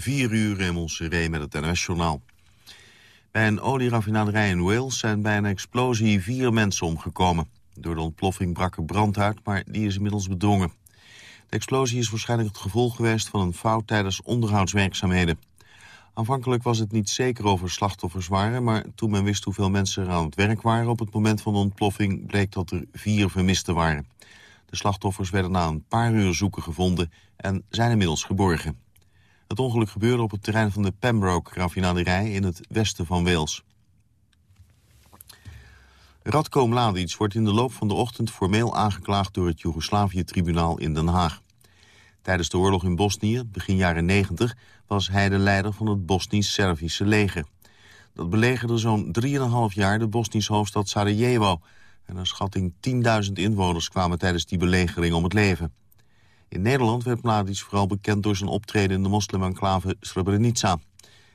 4 uur in Montserrat met het NOS-journaal. Bij een olieraffinaderij in Wales zijn bij een explosie vier mensen omgekomen. Door de ontploffing brak er brand uit, maar die is inmiddels bedwongen. De explosie is waarschijnlijk het gevolg geweest van een fout tijdens onderhoudswerkzaamheden. Aanvankelijk was het niet zeker over slachtoffers waren... maar toen men wist hoeveel mensen er aan het werk waren op het moment van de ontploffing... bleek dat er vier vermisten waren. De slachtoffers werden na een paar uur zoeken gevonden en zijn inmiddels geborgen. Het ongeluk gebeurde op het terrein van de Pembroke-raffinaderij in het westen van Wales. Radko Mladic wordt in de loop van de ochtend formeel aangeklaagd door het Joegoslavië-tribunaal in Den Haag. Tijdens de oorlog in Bosnië, begin jaren 90, was hij de leider van het Bosnisch-Servische leger. Dat belegerde zo'n 3,5 jaar de Bosnische hoofdstad Sarajevo. En een schatting 10.000 inwoners kwamen tijdens die belegering om het leven. In Nederland werd Mladic vooral bekend door zijn optreden in de moslimenclave Srebrenica.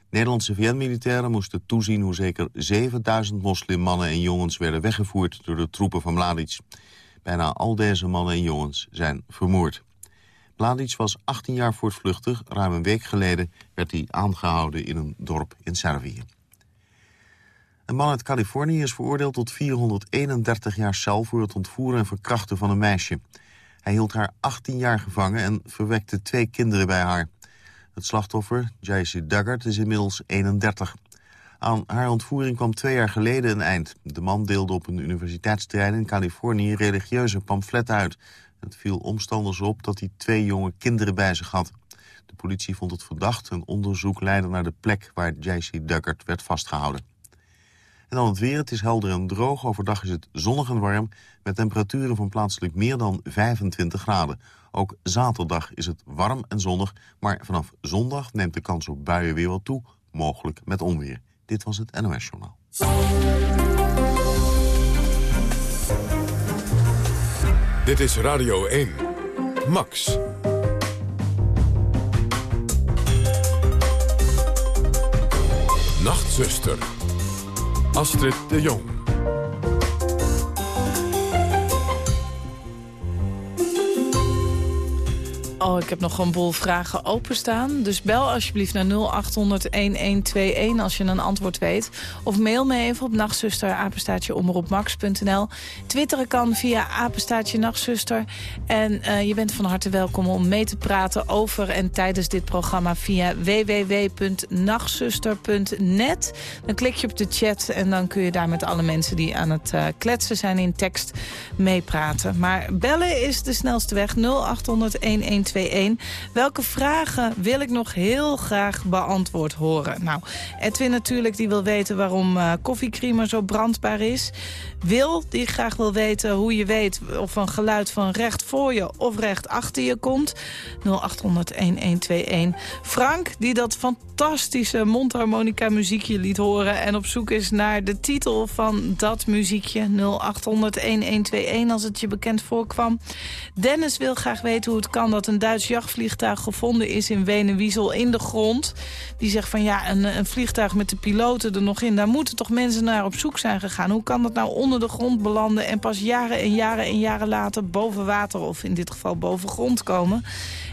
Nederlandse VN-militairen moesten toezien hoe zeker 7000 moslimmannen en jongens werden weggevoerd door de troepen van Mladic. Bijna al deze mannen en jongens zijn vermoord. Mladic was 18 jaar voortvluchtig. Ruim een week geleden werd hij aangehouden in een dorp in Servië. Een man uit Californië is veroordeeld tot 431 jaar cel... voor het ontvoeren en verkrachten van een meisje. Hij hield haar 18 jaar gevangen en verwekte twee kinderen bij haar. Het slachtoffer, Jacy Duggart, is inmiddels 31. Aan haar ontvoering kwam twee jaar geleden een eind. De man deelde op een universiteitsterrein in Californië religieuze pamfletten uit. Het viel omstanders op dat hij twee jonge kinderen bij zich had. De politie vond het verdacht. Een onderzoek leidde naar de plek waar J.C. Duckert werd vastgehouden. En dan het weer. Het is helder en droog. Overdag is het zonnig en warm. Met temperaturen van plaatselijk meer dan 25 graden. Ook zaterdag is het warm en zonnig. Maar vanaf zondag neemt de kans op buien weer wat toe. Mogelijk met onweer. Dit was het NOS Journaal. Dit is Radio 1. Max. Nachtzuster. Astrid de Jong. Oh, ik heb nog een boel vragen openstaan. Dus bel alsjeblieft naar 0800-1121 als je een antwoord weet. Of mail me even op nachtzuster, apenstaatje omroepmax.nl. Twitteren kan via apenstaatje nachtzuster. En uh, je bent van harte welkom om mee te praten over en tijdens dit programma via www.nachtzuster.net. Dan klik je op de chat en dan kun je daar met alle mensen die aan het uh, kletsen zijn in tekst meepraten. Maar bellen is de snelste weg 0800 1121. Welke vragen wil ik nog heel graag beantwoord horen? Nou, Edwin natuurlijk, die wil weten waarom uh, koffiecreamer zo brandbaar is. Wil, die graag wil weten hoe je weet of een geluid van recht voor je of recht achter je komt. 0800-1121. Frank, die dat fantastische mondharmonica muziekje liet horen... en op zoek is naar de titel van dat muziekje. 0800-1121 als het je bekend voorkwam. Dennis wil graag weten hoe het kan dat een Duits jachtvliegtuig gevonden is in Wenenwiesel in de grond. Die zegt van ja, een, een vliegtuig met de piloten er nog in... daar moeten toch mensen naar op zoek zijn gegaan. Hoe kan dat nou onder de grond belanden... en pas jaren en jaren en jaren later boven water... of in dit geval boven grond komen?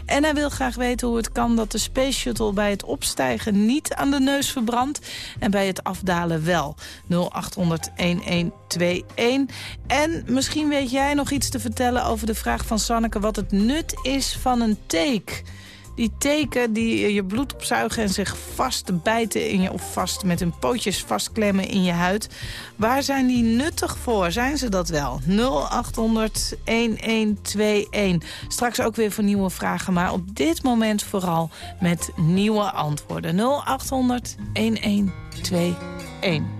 En hij wil graag weten hoe het kan dat de Space Shuttle bij het opstijgen niet aan de neus verbrandt en bij het afdalen wel. 0800 1121. En misschien weet jij nog iets te vertellen over de vraag van Sanneke wat het nut is van een take. Die teken die je bloed opzuigen en zich vastbijten in je... of vast met hun pootjes vastklemmen in je huid. Waar zijn die nuttig voor? Zijn ze dat wel? 0800-1121. Straks ook weer voor nieuwe vragen, maar op dit moment vooral met nieuwe antwoorden. 0800-1121.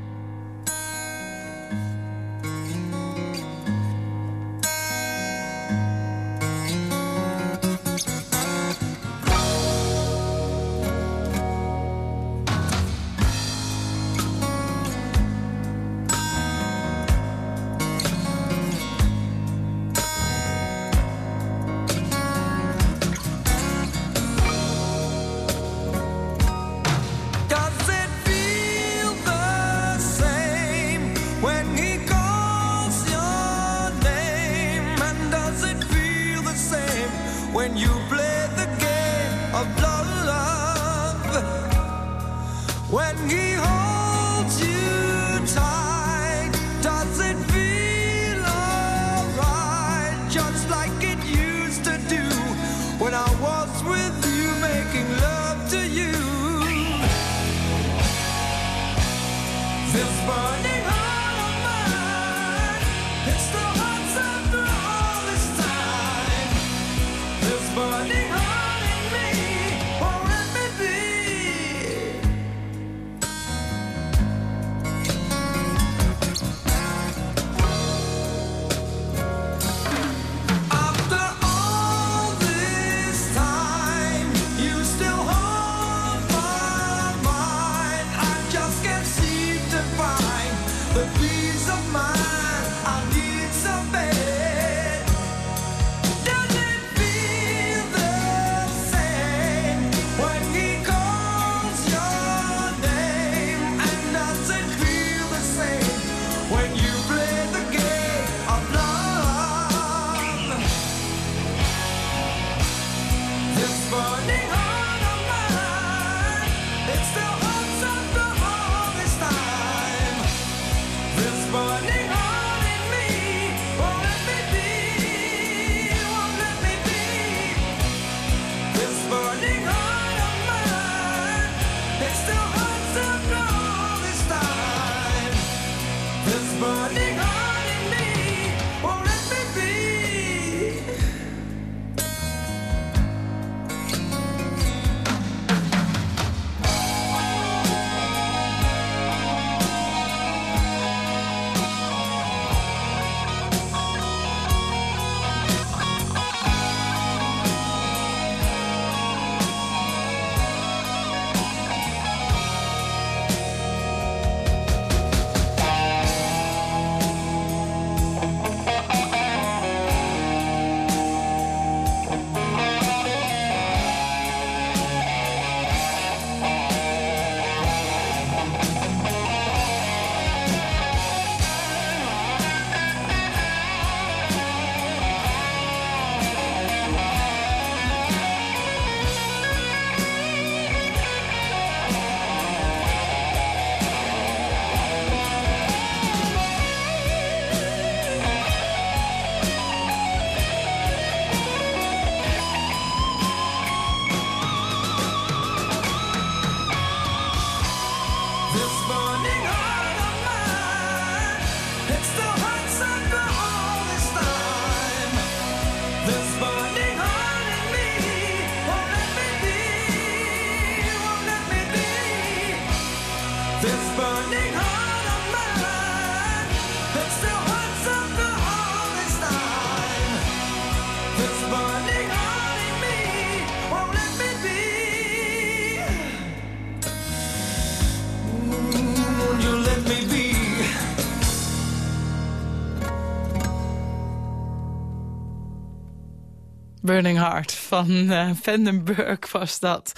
Burning Heart van eh Vandenberg was dat.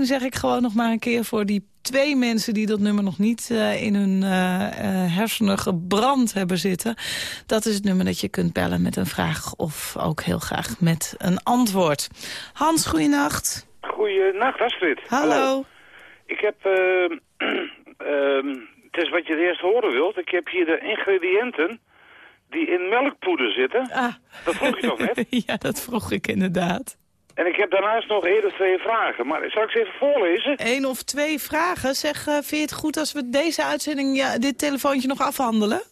0800-1121 zeg ik gewoon nog maar een keer voor die twee mensen die dat nummer nog niet eh, in hun eh, hersenen gebrand hebben zitten. Dat is het nummer dat je kunt bellen met een vraag of ook heel graag met een antwoord. Hans, goeienacht. Goeienacht, Astrid. Hallo. Ik heb, ehm, ehm, het is wat je het eerst horen wilt, ik heb hier de ingrediënten die in melkpoeder zitten. Ah. Dat vroeg je toch net? ja, dat vroeg ik inderdaad. En ik heb daarnaast nog of twee vragen, maar zal ik ze even voorlezen? Eén of twee vragen. Zeg, eh, vind je het goed als we deze uitzending, ja, dit telefoontje nog afhandelen?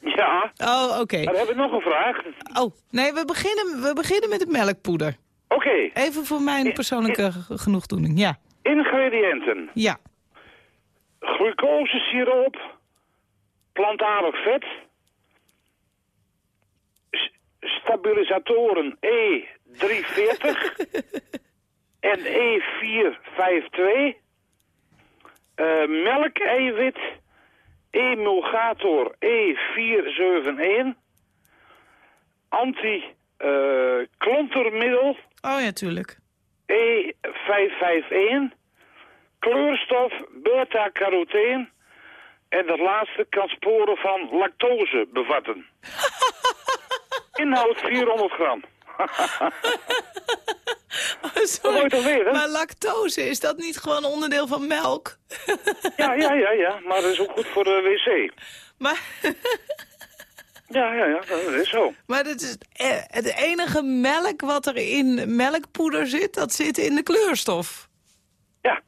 Ja, Oh, oké. maar dan heb ik nog een vraag. Oh, nee, we beginnen, we beginnen met het melkpoeder. Oké, Even voor mijn persoonlijke genoegdoening. Ja, ingrediënten. ja. Glucosesiroop, plantaardig vet, stabilisatoren E340 en E452, eh melkeiwit, emulgator E471, anti-klontermiddel Oh ja, tuurlijk. E551, kleurstof beta-carotene en dat laatste kan sporen van lactose bevatten. Inhoud 400 gram. Sorry, Nooit alweer, hè? maar lactose, is dat niet gewoon onderdeel van melk? Ja, ja, ja, ja. Maar dat is ook goed voor de wc. Maar, Ja, ja, ja. Dat is zo. maar het, is, eh, het enige melk wat er in melkpoeder zit, dat zit in de kleurstof. Ja.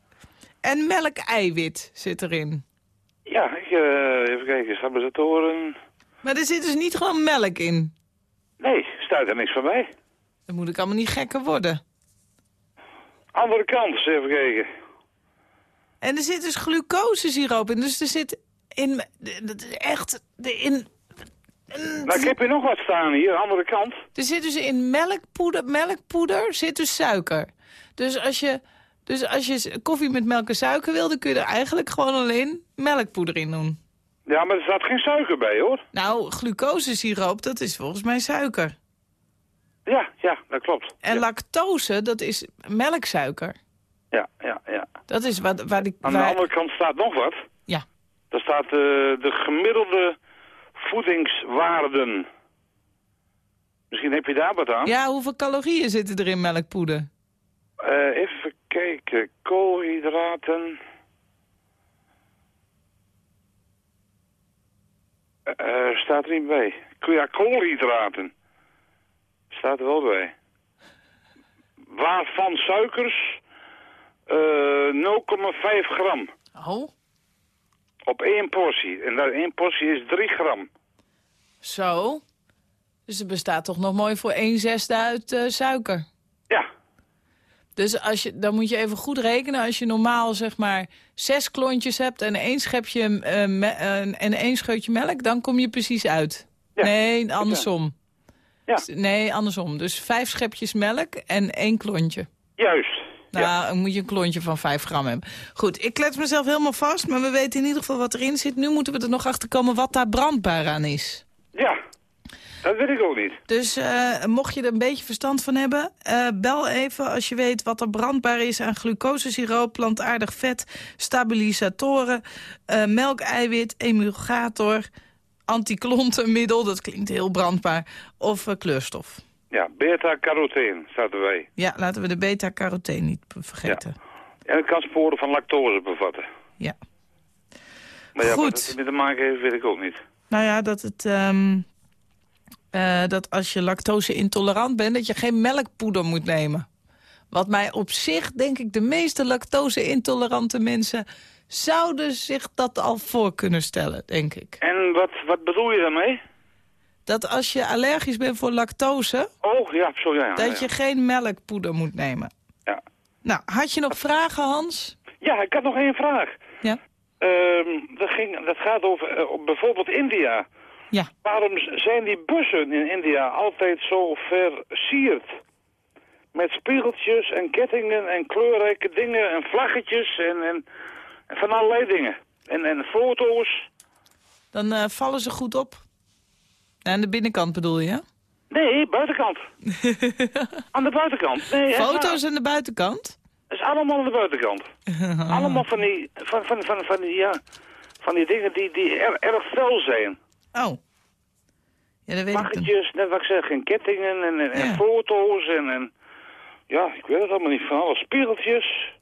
En melkeiwit zit erin. Ja, ik, eh, even kijken. Stabilisatoren. Maar er zit dus niet gewoon melk in. Nee, staat er niks van bij. Dan moet ik allemaal niet gekker worden. Andere kant, even kijken. En er zit dus glucosesiroop in. Dus er zit in... Dat is echt... In, Nou, ik heb hier nog wat staan hier, andere kant. er zit dus in melkpoeder, melkpoeder zit dus suiker. Dus als je... Dus als je koffie met melk en suiker wil, dan kun je er eigenlijk gewoon alleen melkpoeder in doen. Ja, maar er staat geen suiker bij, hoor. Nou, glucosesiroop, dat is volgens mij suiker. Ja, ja, dat klopt. En ja. lactose, dat is melksuiker. Ja, ja, ja. Dat is wat, waar die... Aan de andere kant staat nog wat. Ja. Daar staat eh, de gemiddelde voedingswaarden. Misschien heb je daar wat aan. ja, hoeveel calorieën zitten er in melkpoeder? Eh, even kijken. Koolhydraten. Eh, staat er niet bij. Ja, koolhydraten. Staat er wel bij. Waarvan suikers eh 0,5 gram Oh, op één portie. En dat één portie is 3 gram. zo. Dus er bestaat toch nog mooi voor 1 zesde uit eh, suiker. Ja, Dus als je, dan moet je even goed rekenen. Als je normaal zeg maar zes klontjes hebt en één schepje eh, me- eh, en één scheutje melk, dan kom je precies uit. Ja, nee, andersom. Ja. Nee, andersom. Dus vijf schepjes melk en één klontje. juist. Nou, Ja. dan moet je een klontje van 5 gram hebben. Goed, ik klets mezelf helemaal vast, maar we weten in ieder geval wat erin zit. Nu moeten we er nog achter komen wat daar brandbaar aan is. ja, dat weet ik ook niet. Dus eh, mocht je er een beetje verstand van hebben, eh, bel even als je weet wat er brandbaar is aan glucosesiroop, plantaardig vet, stabilisatoren, eh melkeiwit, emulgator, antiklontenmiddel, dat klinkt heel brandbaar, of kleurstof. Ja, beta-carotene staat erbij. Ja, laten we de beta-carotene niet vergeten. En het kan sporen van lactose bevatten. Ja. Maar ja, Goed. wat het ermee te maken heeft, weet ik ook niet. Nou ja, dat, het, ehm, eh, dat als je lactose intolerant bent, dat je geen melkpoeder moet nemen. Wat mij op zich, denk ik, de meeste lactose-intolerante mensen... zouden zich dat al voor kunnen stellen, denk ik. En wat, wat bedoel je daarmee? Dat als je allergisch bent voor lactose, Oh, ja, zo ja. ja, dat je ja. geen melkpoeder moet nemen. Ja. Nou, had je nog vragen, Hans? Ja, ik had nog één vraag. Ja? Ehm, dat, ging, dat gaat over eh, bijvoorbeeld India. Ja. Waarom zijn die bussen in India altijd zo versierd? Met spiegeltjes en kettingen en kleurrijke dingen en vlaggetjes en, en, en van allerlei dingen. En, en foto's. Dan eh, vallen ze goed op. Aan de binnenkant bedoel je? Nee, buitenkant. aan de buitenkant. Nee, Foto's aan de buitenkant? Dat is allemaal aan de buitenkant. allemaal van die, van, van, van, van die, ja, van die dingen die, die er- erg fel zijn. Oh. Ja, dat weet. Vlaggetjes, net wat ik zeg, en kettingen en, en, foto's en, en... Ja, ik weet het allemaal niet van alle spiegeltjes.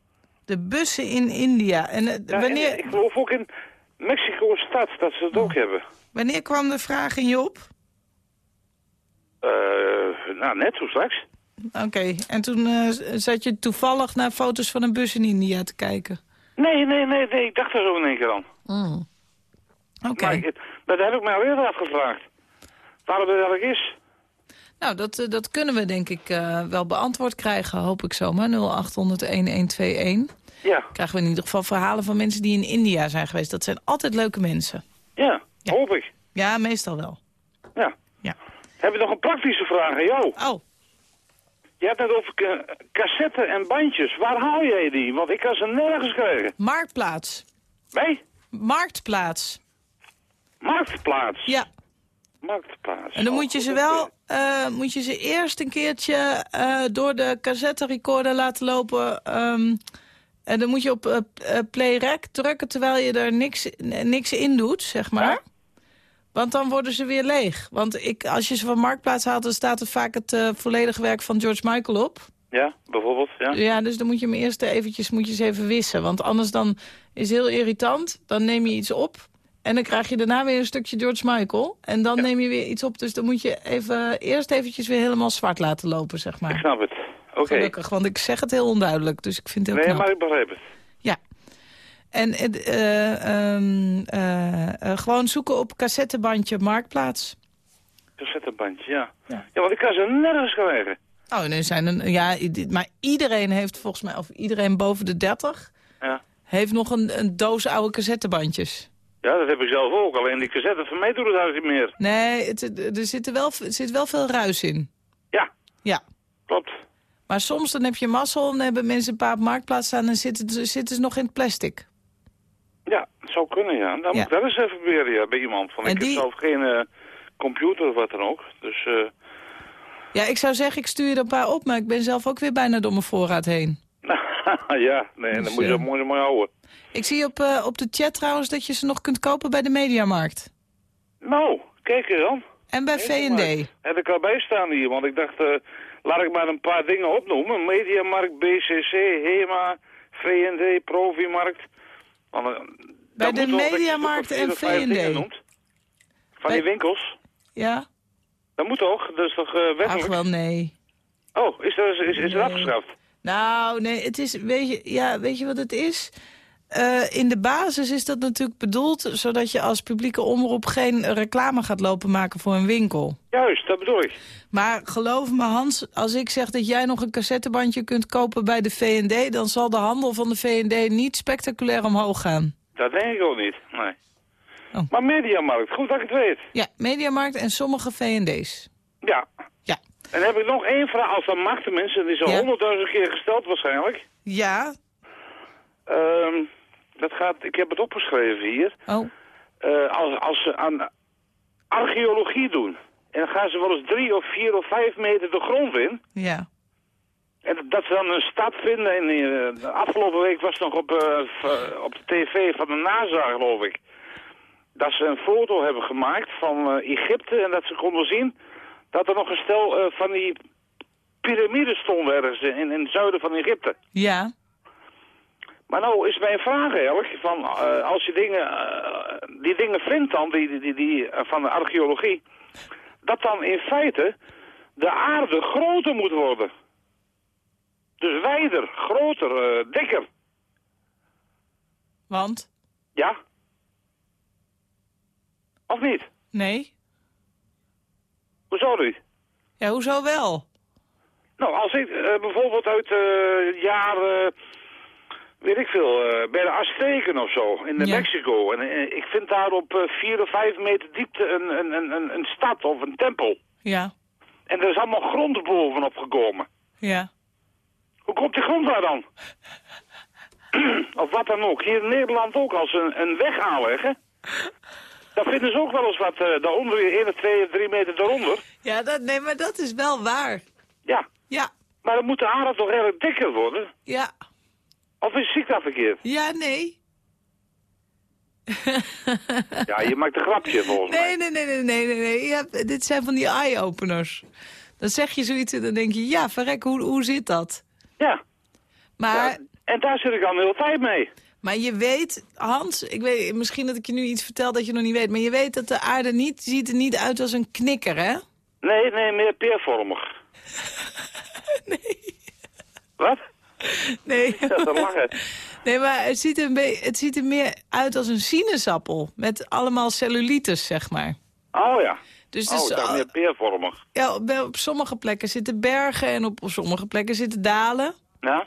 De bussen in India. En eh, Ja, wanneer, en ik geloof ook in Mexico-stad dat ze het ook hebben. wanneer kwam de vraag in je op? Eh, nou, net zo straks. Oké, en toen eh, zat je toevallig naar foto's van een bus in India te kijken. Nee, nee, nee, nee, ik dacht er zo in één keer aan. Oké, Maar ik, dat heb ik mij alweer afgevraagd. Waarom het eigenlijk is. nou dat, eh, dat kunnen we denk ik eh, wel beantwoord krijgen, hoop ik zomaar. 0800-1121. Ja, Krijgen we in ieder geval verhalen van mensen die in India zijn geweest. Dat zijn altijd leuke mensen. ja, Ja. hoop ik. Ja, meestal wel. Ja. Ja. Heb je nog een praktische vraag aan jou? Oh, Je hebt het over ca- cassetten en bandjes. Waar haal jij die? Want ik kan ze nergens krijgen. Marktplaats. Nee? Marktplaats. Marktplaats. Ja, Marktplaats. en dan Oh, moet je ze oké. wel, eh, moet je ze eerst een keertje eh, door de cassette recorder laten lopen. ehm, en dan moet je op eh, play rec drukken terwijl je er niks, niks in doet, zeg maar. Ja? Want dan worden ze weer leeg. Want ik, als je ze van Marktplaats haalt, dan staat er vaak het volledige werk van George Michael op. Ja, bijvoorbeeld, ja. Ja, dus dan moet je hem eerst eventjes, moet je eens even wissen. Want anders dan is het heel irritant. Dan neem je iets op. En dan krijg je daarna weer een stukje George Michael. En dan neem je weer iets op. Dus dan moet je even, eerst eventjes weer helemaal zwart laten lopen, zeg Ik maar. snap het. Oké. Gelukkig, want ik zeg het heel onduidelijk. Dus ik vind het heel Nee, knap. maar ik begrijp het. Ja. En eh, ehm, eh, eh, gewoon zoeken op cassettebandje Marktplaats. Cassettebandje, ja. Ja. ja. want ik kan ze nergens krijgen. Oh, nu zijn er, ja, maar iedereen heeft volgens mij, of iedereen boven de 30, Ja. heeft nog een, een doos oude cassettebandjes. Ja, dat heb ik zelf ook. Alleen die cassette van mij doet het eigenlijk niet meer. Nee, het, er zit, er wel, er zit wel veel ruis in. Ja, Ja. klopt. Maar soms dan heb je mazzel en hebben mensen een paar op marktplaats staan en zitten, ze- zitten ze nog in het plastic. Ja, het zou kunnen, ja. Dan Ja. moet ik wel eens even proberen ja, bij iemand. En ik die- heb zelf geen eh, computer of wat dan ook. Dus, eh Ja, ik zou zeggen, ik stuur je er een paar op, maar ik ben zelf ook weer bijna door mijn voorraad heen. ja, nee, dan Dus, moet je dat eh, mooi, mooi houden. Ik zie op, eh, op de chat trouwens dat je ze nog kunt kopen bij de Mediamarkt. Nou, kijk eens dan. En bij V&D. Heb ik al bij staan hier, want ik dacht, eh, laat ik maar een paar dingen opnoemen. Mediamarkt, BCC, HEMA, V&D, Provimarkt. Want, eh, Bij de dat je Mediamarkt en V&D. Van Bij- die winkels. Ja? Dat moet toch? Dat is toch Ach, wettelijk? wel nee. Oh, is, er, is, is het Nee. afgeschaft? Nou, nee, het is, weet je, ja, weet je wat het is? Eh, in de basis is dat natuurlijk bedoeld... zodat je als publieke omroep geen reclame gaat lopen maken voor een winkel. Juist, dat bedoel ik. Maar geloof me Hans, als ik zeg dat jij nog een cassettebandje kunt kopen bij de V&D... dan zal de handel van de V&D niet spectaculair omhoog gaan. Dat denk ik ook niet, nee. Oh. Maar Mediamarkt, goed dat ik het weet. Ja, Mediamarkt en sommige V&D's. Ja. Ja. En heb ik nog één vraag, als dat mag tenminste. Die is al Ja. honderdduizend keer gesteld waarschijnlijk. Ja? Ehm, dat gaat, ik heb het opgeschreven hier. Oh, Eh, als, als ze aan archeologie doen. En dan gaan ze wel eens drie of vier of vijf meter de grond in. ja. En dat ze dan een stad vinden. En eh, de afgelopen week was het nog op, eh, op de tv van de NASA, geloof ik. Dat ze een foto hebben gemaakt van Egypte. En dat ze konden zien dat er nog een stel van die piramides stonden ergens in, in het zuiden van Egypte. Ja. Maar nou is mijn vraag eigenlijk, van, eh, als je dingen, eh, die dingen vindt dan, die, die, die, die, eh, van de archeologie, dat dan in feite de aarde groter moet worden. Dus wijder, groter, dikker. Want? Ja? Of niet? Nee. Hoezo niet? Ja, hoezo wel? Nou, als ik bijvoorbeeld uit jaren, weet ik veel, eh, bij de Azteken of zo, in Ja. Mexico. En eh, ik vind daar op eh, vier of vijf meter diepte een, een, een, een, een stad of een tempel. Ja. En er is allemaal grond bovenop gekomen. Ja. Hoe komt die grond daar dan? of wat dan ook. Hier in Nederland ook, als ze een, een weg aanleggen... dan vinden ze ook wel eens wat eh, daaronder, weer 1, 2, 3 meter daaronder. Ja, dat, nee, maar dat is wel waar. Ja, Ja. maar dan moet de aarde toch erg dikker worden? Ja. Of is ik dat verkeerd? Ja, nee. Ja, je maakt een grapje volgens mij. Nee, nee, nee, nee, nee, nee. nee. Je hebt- dit zijn van die eye-openers. Dan zeg je zoiets en dan denk je, ja, verrek, hoe, hoe zit dat? Ja. Maar, Ja, En daar zit ik al hele tijd mee. maar je weet, Hans, ik weet, misschien dat ik je nu iets vertel dat je nog niet weet... maar je weet dat de aarde niet, ziet er niet uit als een knikker, hè? Nee, nee, meer peervormig. Nee. Wat? Nee, nee maar het ziet, er een het ziet er meer uit als een sinaasappel. Met allemaal cellulitis, zeg maar. Oh ja. Dus, Oh, dus ik dacht al- meer peervormig. ja, op, sommige plekken zitten bergen en op sommige plekken zitten dalen. Ja?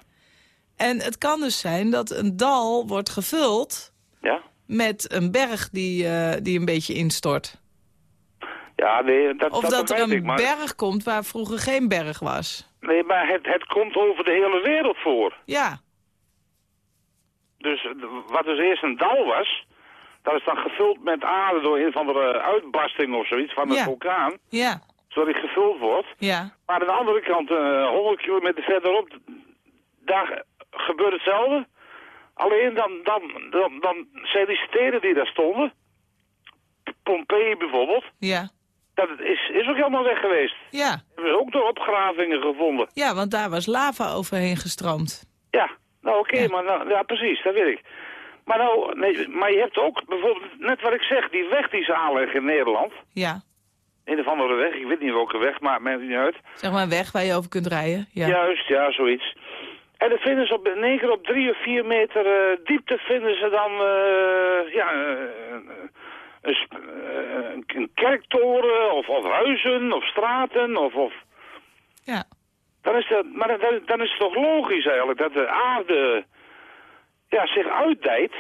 En het kan dus zijn dat een dal wordt gevuld Ja? met een berg die, eh, die een beetje instort. Ja, nee, dat, Of dat, dat, er een ik, maar... berg komt waar vroeger geen berg was. Nee, maar het, het komt over de hele wereld voor. Ja, Dus eh, wat dus eerst een dal was, dat is dan gevuld met aarde door een van de uitbarsting of zoiets van een Ja. vulkaan, ja, zodat die gevuld wordt. ja, Maar aan de andere kant, eh 100 kilometer verderop, daar gebeurt hetzelfde. Alleen dan, dan, dan, dan zijn die steden die daar stonden, Pompeii bijvoorbeeld, ja, Dat is, is ook helemaal weg geweest. Ja, Hebben ze ook door opgravingen gevonden. ja want daar was lava overheen gestroomd. Ja, nou oké, Ja. maar nou, ja precies, dat weet ik. Maar nou, nee, maar je hebt ook bijvoorbeeld, net wat ik zeg, die weg die ze aanleggen in Nederland. Ja, Een of andere weg, ik weet niet welke weg, maar maakt niet uit. zeg maar een weg waar je over kunt rijden. Ja. Juist, ja, zoiets. En dan vinden ze op, in één keer op drie of vier meter eh, diepte vinden ze dan, eh, ja, eh, een, eh, een- kerktoren of, of huizen of straten of... of ja. dan is dat, maar dan, dan is het toch logisch eigenlijk dat de aarde ja, zich uitdijt.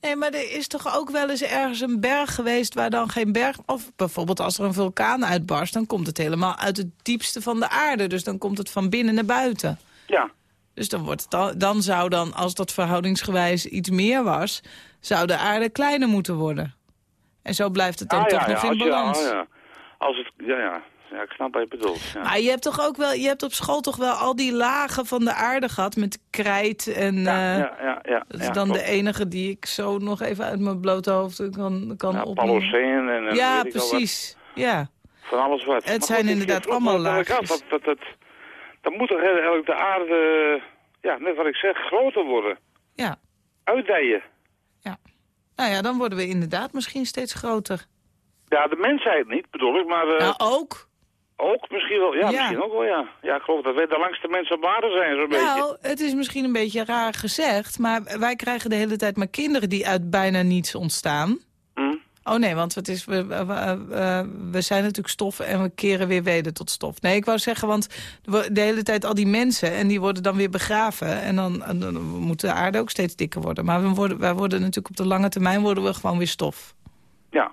Nee, maar er is toch ook wel eens ergens een berg geweest waar dan geen berg... Of bijvoorbeeld als er een vulkaan uitbarst, dan komt het helemaal uit het diepste van de aarde. Dus dan komt het van binnen naar buiten. Ja, Dus dan, wordt het dan, dan zou dan, als dat verhoudingsgewijs iets meer was... zou de aarde kleiner moeten worden. En zo blijft het dan Ah, toch ja, nog ja, in je- balans. ah, ja. Als het, ja, ja. ja, ik snap wat je bedoelt. Ja. Maar je hebt toch ook wel, je hebt op school toch wel al die lagen van de aarde gehad met krijt en... ja, eh, ja, ja, ja, Dat is dan klopt. de enige die ik zo nog even uit mijn blote hoofd kan, kan ja. Paloceen en, en Ja, precies. Ja. Van alles wat. Het Maar zijn goed, inderdaad allemaal laagjes. Dat, dat, dat, dan moet toch eigenlijk de aarde, ja, net wat ik zeg, groter worden. Ja. Uitdijen. ja. Nou ja, dan worden we inderdaad misschien steeds groter. Ja, de mensheid niet, bedoel ik, maar eh, nou, ook. ook misschien wel. Ja, Ja. misschien ook wel, ja. Ja, ik geloof dat wij de langste mensen op aarde zijn, zo'n beetje. Nou, het is misschien een beetje raar gezegd... maar wij krijgen de hele tijd maar kinderen die uit bijna niets ontstaan. Hm? Oh nee, want het is, we, we, we- we zijn natuurlijk stof en we keren weer weder tot stof. Nee, ik wou zeggen, want de hele tijd al die mensen... en die worden dan weer begraven. En dan, dan moet de aarde ook steeds dikker worden. Maar we worden, wij worden natuurlijk op de lange termijn worden we gewoon weer stof. Ja.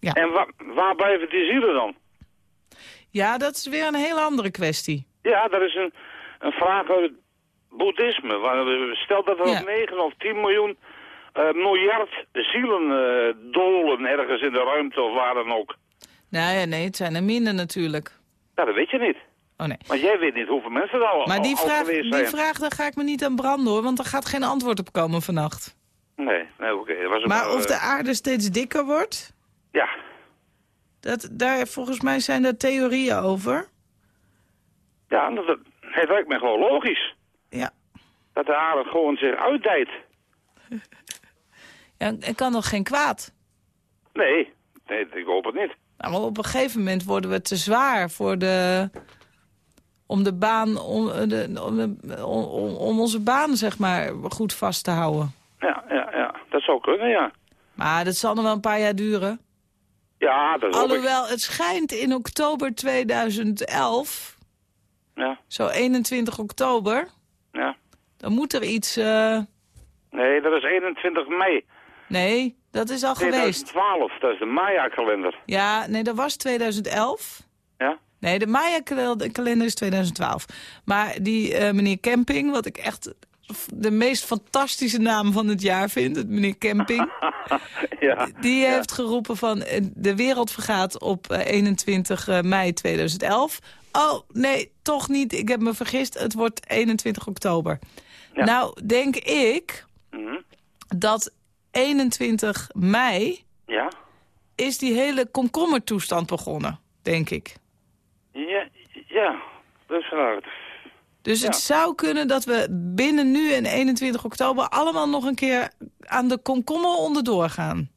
Ja. En wa waar blijven die zielen dan? Ja, dat is weer een hele andere kwestie. Ja, dat is een, een vraag uit het boeddhisme. Waar- Stel dat er Ja. op 9 of 10 miljoen eh, miljard zielen eh, dolen ergens in de ruimte of waar dan ook. Nou ja, nee, het zijn er minder natuurlijk. Ja, dat weet je niet. Oh nee. Want jij weet niet hoeveel mensen er al, Maar die al, vraag, geweest die zijn. vraag, daar ga ik me niet aan branden hoor, want er gaat geen antwoord op komen vannacht. Nee, nee oké. een Maar of de eh, aarde steeds dikker wordt, Ja, dat, daar, volgens mij zijn daar theorieën over. ja dat, dat- het lijkt me gewoon logisch. Ja. Dat de aarde gewoon zich uitdijt. Ja, er kan nog geen kwaad. Nee, nee, ik hoop het niet. Nou, maar op een gegeven moment worden we te zwaar voor de... om de baan, om, de, om, de- om, om- onze baan, zeg maar, goed vast te houden. Ja, ja, ja. Dat zou kunnen, ja. Maar dat zal nog wel een paar jaar duren. Ja, dat hoop ik. Alhoewel, het schijnt in oktober 2011, Ja, zo 21 oktober... ja. dan moet er iets... eh, Nee, dat is 21 mei Nee, dat is al geweest. 2012. Dat is de Maya-kalender. Ja, nee, dat was 2011. Ja? Nee, de Maya-kalender is 2012. Maar die eh, meneer Camping, wat ik echt de meest fantastische naam van het jaar vind, het meneer Camping, ja. die heeft geroepen van eh, de wereld vergaat op eh, 21 mei 2011. Oh, nee, toch niet. Ik heb me vergist. Het wordt 21 oktober. Ja. Nou, denk ik Mhm. dat 21 mei Ja? is die hele komkommertoestand begonnen, denk ik. Ja, ja. Dat is. Dus het Ja. zou zou kunnen dat we binnen nu en 21 oktober... allemaal nog een keer aan de komkommer onderdoor gaan.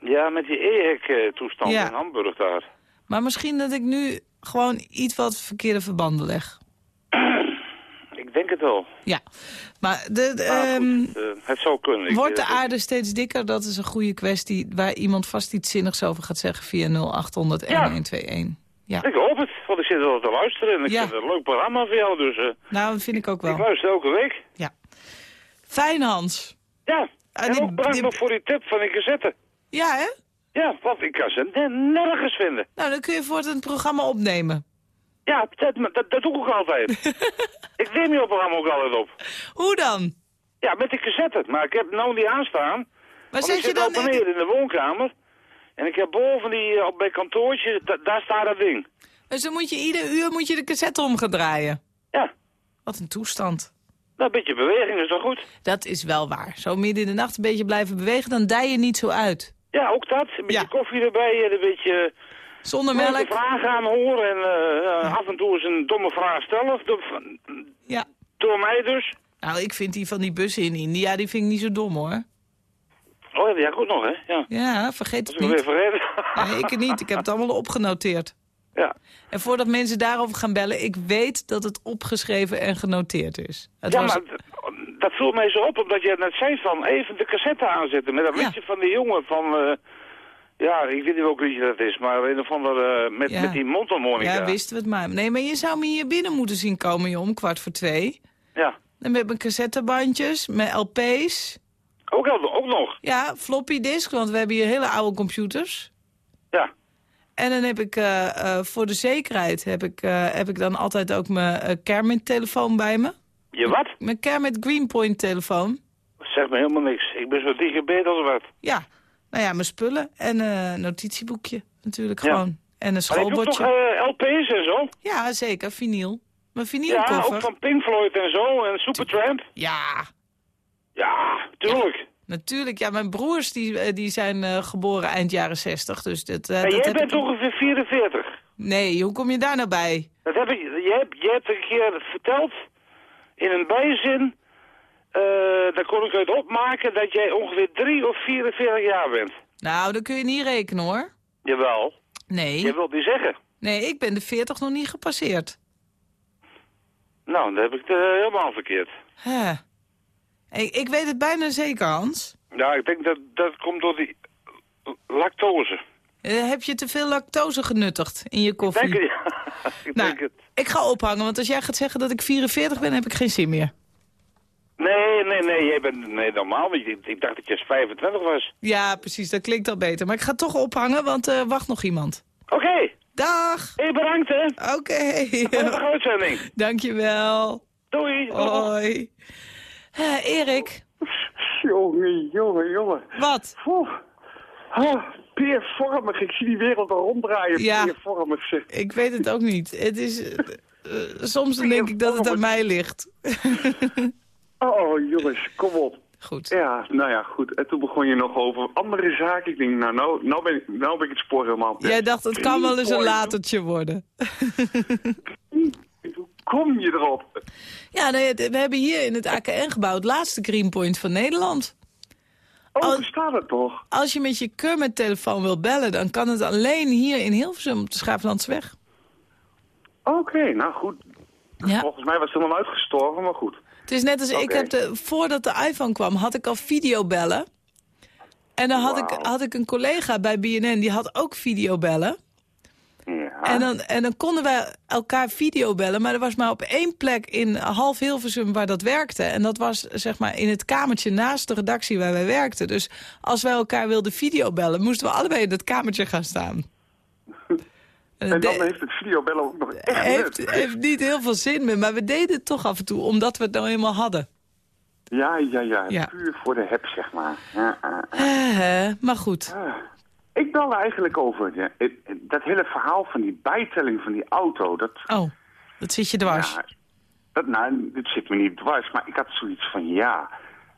Ja, met die EHEC-toestand Ja. in Hamburg daar. Maar misschien dat ik nu gewoon iets wat verkeerde verbanden leg. Ik denk het wel. Ja, maar de, de, Maar ehm, goed, eh, het zou kunnen. Ik wordt de aarde steeds dikker? Dat is een goede kwestie waar iemand vast iets zinnigs over gaat zeggen... via 0800 Ja. 1121. Ja. Ik hoop het, want ik zit al te luisteren. En ik Ja. vind het een leuk programma voor jou, dus eh, nou, dat vind ik ook ik wel. luister elke week. Ja. Fijn, Hans. Ja, Ah, en die- ook bedankt die- nog voor die tip van die cassette. Ja, hè? Ja, want ik kan ze ne- nergens vinden. Nou, dan kun je voor het programma opnemen. Ja, dat, dat, dat doe ik ook altijd. ik neem je programma ook altijd op. Hoe dan? Ja, met die cassette. Maar ik heb nou die aanstaan. Maar zet ik je zit dan... beneden in de woonkamer. En ik heb boven die, eh, op bij kantoortje, da- daar staat dat ding. Dus dan moet je ieder uur moet je de cassette om gaan draaien. Ja, Wat een toestand. nou, een beetje beweging is toch goed? Dat is wel waar. Zo midden in de nacht een beetje blijven bewegen, dan dij je niet zo uit. Ja, ook dat. Een beetje Ja. koffie erbij en een beetje Zonder leuke melk. vragen aan horen. En eh, af en toe eens een domme vraag stellen. Door, Ja. door mij dus. Nou, ik vind die van die bussen in India, die vind ik niet zo dom hoor. Oh ja, die heb ik ook nog, hè? Ja. Ja, vergeet het is ik niet. weer. Nee, ik het niet. Ik heb het allemaal opgenoteerd. ja. En voordat mensen daarover gaan bellen, ik weet dat het opgeschreven en genoteerd is. Het ja, was- maar dat viel mij zo op, omdat je net zei van even de cassette aanzetten. Met dat Ja. liedje van die jongen van... eh, ja, ik weet niet welk liedje dat is, maar een of ander eh, met, Ja. met die mondharmonica. Ja, wisten we het maar. Nee, maar je zou me hier binnen moeten zien komen, joh, om kwart voor twee. Ja. En met mijn cassettebandjes, mijn LP's. Ook, al- ook nog. Ja, floppy disk, want we hebben hier hele oude computers. Ja. En dan heb ik, eh, eh, voor de zekerheid, heb ik, heb ik dan altijd ook mijn Kermit-telefoon bij me. Je wat? Mijn Kermit Greenpoint-telefoon. Zeg me helemaal niks. Ik ben zo dichtgebed als wat. Ja, nou ja, mijn spullen en eh, een notitieboekje natuurlijk Ja. gewoon. En een Maar heb je schoolbordje. eh, LP's en zo? Ja, zeker, vinyl. Mijn Ja, vinylkoffer. ook van Pink Floyd en zo. En Supertramp. Ja, Ja, tuurlijk. natuurlijk. Ja, mijn broers die, eh, die zijn eh, geboren eind jaren 60. Dus dat, En dat jij bent ik- ongeveer 44. Nee, hoe kom je daar nou bij? Dat heb ik, je, hebt, je hebt een keer verteld in een bijzin. Eh daar kon ik uit opmaken dat jij ongeveer 3 of 44 jaar bent. Nou, dan kun je niet rekenen hoor. Jawel. Nee, Je wilt niet zeggen. nee ik ben de 40 nog niet gepasseerd. Nou, dan heb ik het eh, helemaal verkeerd. Hè. Ik, ik weet het bijna zeker, Hans. Ja, ik denk dat dat komt door die lactose. Eh, heb je te veel lactose genuttigd in je koffie? Denk het, ja. ik nou, denk het. ik ga ophangen, want als jij gaat zeggen dat ik 44 ben, heb ik geen zin meer. Nee, nee, nee, jij bent nee, normaal. niet. Ik, ik dacht dat je 25 was. Ja, precies, dat klinkt al beter. Maar ik ga toch ophangen, want er wacht nog iemand. Oké, Dag! hey, bedankt hè. Oké. Prettige uitzending. Dankjewel. Doei. Hoi. Eh, Erik, Jongen, jongen, jongen. wat? Ah, peervormig. Ik zie die wereld al ronddraaien. Ja. Peervormig, zeg. Ik weet het ook niet. Het is... eh, eh, soms dan denk ik dat het aan mij ligt. Oh, jongens, kom op. Goed. Ja, nou ja, goed. En toen begon je nog over andere zaken. Ik denk, nou, nou, nou, ben, ik, nou ben ik het spoor helemaal... Jij dacht, het kan wel eens een latertje worden. Hoe kom je erop? Ja, nee, we hebben hier in het AKN-gebouw het laatste Greenpoint van Nederland. Oh, Oh. bestaat het toch? Als je met je Kermit-telefoon wil bellen, dan kan het alleen hier in Hilversum op de Schaaflandsweg. Oké, nou goed. Ja. Volgens mij was het helemaal uitgestorven, maar goed. Het is net als ik heb de, voordat de iPhone kwam, had ik al videobellen. En dan had, ik, had ik een collega bij BNN, die had ook videobellen. Ja. En, dan, en dan konden wij elkaar videobellen, maar er was maar op één plek in half Hilversum waar dat werkte. En dat was zeg maar in het kamertje naast de redactie waar wij werkten. Dus als wij elkaar wilden videobellen, moesten we allebei in dat kamertje gaan staan. En dan de- heeft het videobellen ook nog echt heeft, nut. heeft niet heel veel zin meer, maar we deden het toch af en toe, omdat we het nou eenmaal hadden. Ja, ja, ja, Ja. Puur voor de heb, zeg maar. Ja, maar goed. Ik belde eigenlijk over ja, het- dat hele verhaal van die bijtelling van die auto. Dat, Oh, dat zit je dwars. ja, dat, nou, dit zit me niet dwars, maar ik had zoiets van ja,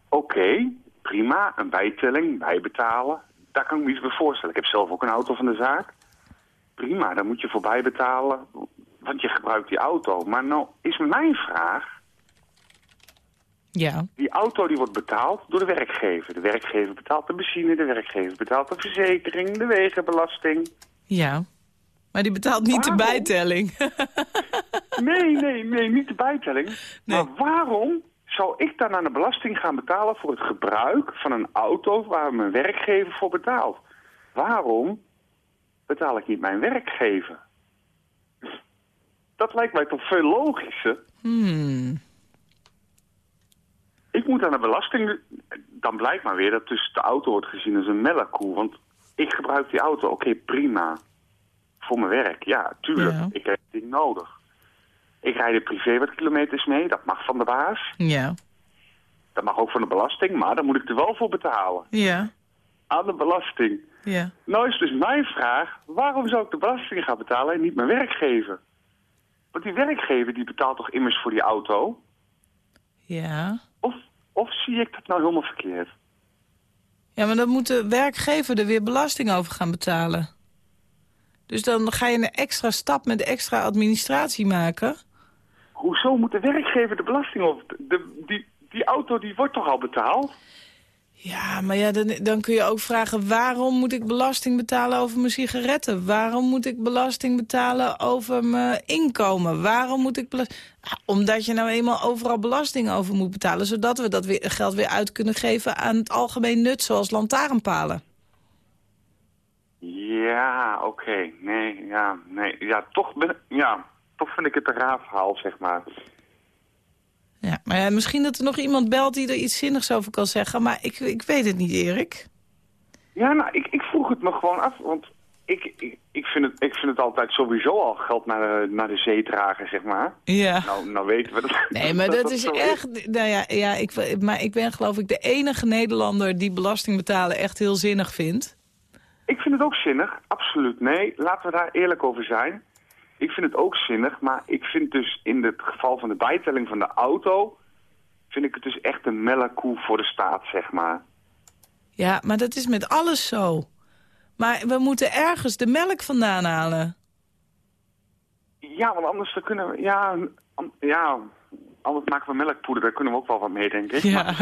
oké, prima, een bijtelling, bijbetalen. Daar kan ik me iets bij voorstellen. Ik heb zelf ook een auto van de zaak. Prima, daar moet je voor bijbetalen, want je gebruikt die auto. Maar nou is mijn vraag, Ja, Die auto die wordt betaald door de werkgever. De werkgever betaalt de benzine, de werkgever betaalt de verzekering, de wegenbelasting. ja. Maar die betaalt niet de bijtelling. Nee, nee, nee, niet de bijtelling. Nee. Maar waarom zou ik dan aan de belasting gaan betalen voor het gebruik van een auto waar mijn werkgever voor betaalt? Waarom betaal ik niet mijn werkgever? Dat lijkt mij toch veel logischer? Hmm. Ik moet aan de belasting... Dan blijkt maar weer dat dus de auto wordt gezien als een melkkoe. Want ik gebruik die auto, oké, prima. Voor mijn werk, ja, tuurlijk. Ja. Ik heb die nodig. Ik rijd er privé wat kilometers mee, dat mag van de baas. Ja, Dat mag ook van de belasting, maar dan moet ik er wel voor betalen. ja, Aan de belasting. ja. Nou is dus mijn vraag, waarom zou ik de belasting gaan betalen en niet mijn werkgever? Want die werkgever die betaalt toch immers voor die auto? Ja. Of, of zie ik dat nou helemaal verkeerd? Ja, maar dan moet de werkgever er weer belasting over gaan betalen. Dus dan ga je een extra stap met extra administratie maken. Hoezo moet de werkgever de belasting op? De, die, die auto die wordt toch al betaald? Ja, maar ja, dan, dan kun je ook vragen... waarom moet ik belasting betalen over mijn sigaretten? Waarom moet ik belasting betalen over mijn inkomen? Waarom moet ik belasting... omdat je nou eenmaal overal belasting over moet betalen... zodat we dat weer, geld weer uit kunnen geven aan het algemeen nut... zoals lantaarnpalen. Ja, oké. Nee, ja, nee. Ja toch, ja, toch vind ik het een raar verhaal, zeg maar. Ja, maar ja, misschien dat er nog iemand belt die er iets zinnigs over kan zeggen... maar ik, ik weet het niet, Erik. Ja, nou, ik, ik vroeg het me gewoon af, want ik, ik, ik, vind het, ik vind het altijd sowieso al geld naar de, naar de zee dragen, zeg maar. Ja. Nou, nou weten we dat. Nee, maar dat, is echt... Nou ja, ja ik, maar ik ben geloof ik de enige Nederlander die belasting betalen echt heel zinnig vindt. Ik vind het ook zinnig, absoluut. Nee, laten we daar eerlijk over zijn. Ik vind het ook zinnig, maar ik vind dus in het geval van de bijtelling van de auto... vind ik het dus echt een melkkoe voor de staat, zeg maar. Ja, maar dat is met alles zo. Maar we moeten ergens de melk vandaan halen. Ja, want anders dan kunnen we... Ja, an- ja, anders maken we melkpoeder, daar kunnen we ook wel wat mee, denk ik. Ja.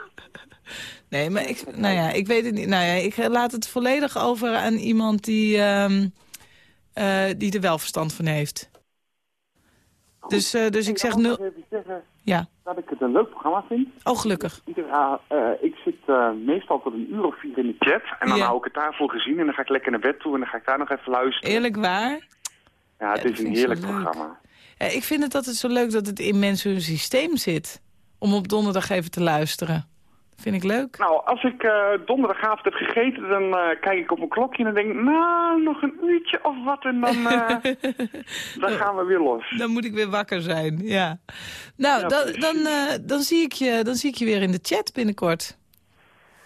nee, maar ik, nou ja, ik weet het niet. Nou ja, ik laat het volledig over aan iemand die, ehm, eh, die er wel verstand van heeft. Dus, eh, dus ik zeg nul... nog even zeggen Ja, dat ik het een leuk programma vind. oh gelukkig. Ieder, ah, eh, ik zit meestal tot een uur of vier in de chat. En dan Ja. hou ik het daarvoor gezien. En dan ga ik lekker naar bed toe en dan ga ik daar nog even luisteren. Eerlijk waar? Ja, het Ja, is een ik heerlijk programma. Ik vind het altijd zo leuk dat het in mensen hun systeem zit. Om op donderdag even te luisteren. Vind ik leuk. Nou, als ik eh, donderdagavond heb gegeten, dan eh, kijk ik op mijn klokje en dan denk ik, nou, nog een uurtje of wat en dan, eh, dan gaan we weer los. Dan moet ik weer wakker zijn, ja. Nou, Ja, dan, dan, dan, zie ik je, dan zie ik je weer in de chat binnenkort.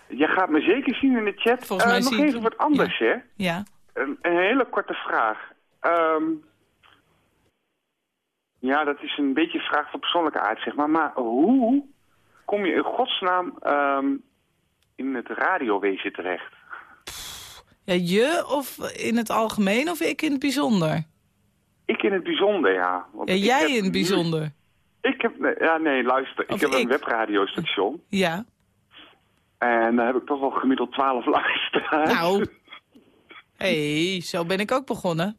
Je gaat me zeker zien in de chat. Volgens mij nog zie ik- even wat anders, hè? Ja. Een, een hele korte vraag. Ehm, ja, dat is een beetje een vraag van persoonlijke aard, zeg maar. Maar hoe kom je in godsnaam ehm, in het radiowezen terecht? ja. Je of in het algemeen of ik in het bijzonder? Ik in het bijzonder, ja. Want Ja, jij in het nu- bijzonder. Ik heb, ja, nee, luister. Of ik heb ik. een webradiostation. Ja. En daar heb ik toch wel gemiddeld 12 luisteraars. Nou. hey, zo ben ik ook begonnen.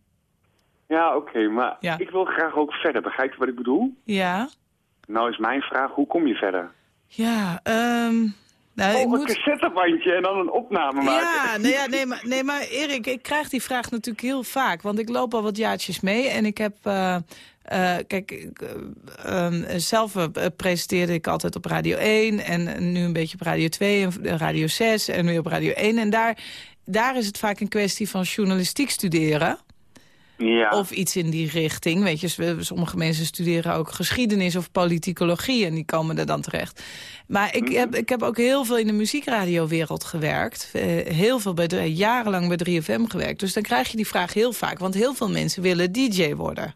Ja, oké, maar Ja. ik wil graag ook verder. Begrijp je wat ik bedoel? Ja. Nou is mijn vraag, hoe kom je verder? Ja, ehm... Nou, ik Oh, een cassettebandje en dan een opname maken. Ja, nee, ja nee, maar, nee, maar Erik, ik krijg die vraag natuurlijk heel vaak. Want ik loop al wat jaartjes mee en ik heb... eh, eh, kijk, ik, eh, ehm, zelf presenteerde ik altijd op Radio 1... en nu een beetje op Radio 2 en Radio 6 en weer op Radio 1. En daar, daar is het vaak een kwestie van journalistiek studeren... Ja. Of iets in die richting. Weet je, sommige mensen studeren ook geschiedenis of politicologie en die komen er dan terecht. Maar ik heb, ik heb ook heel veel in de muziekradiowereld gewerkt. Eh, heel veel bij, jarenlang bij 3FM gewerkt. Dus dan krijg je die vraag heel vaak. Want heel veel mensen willen DJ worden.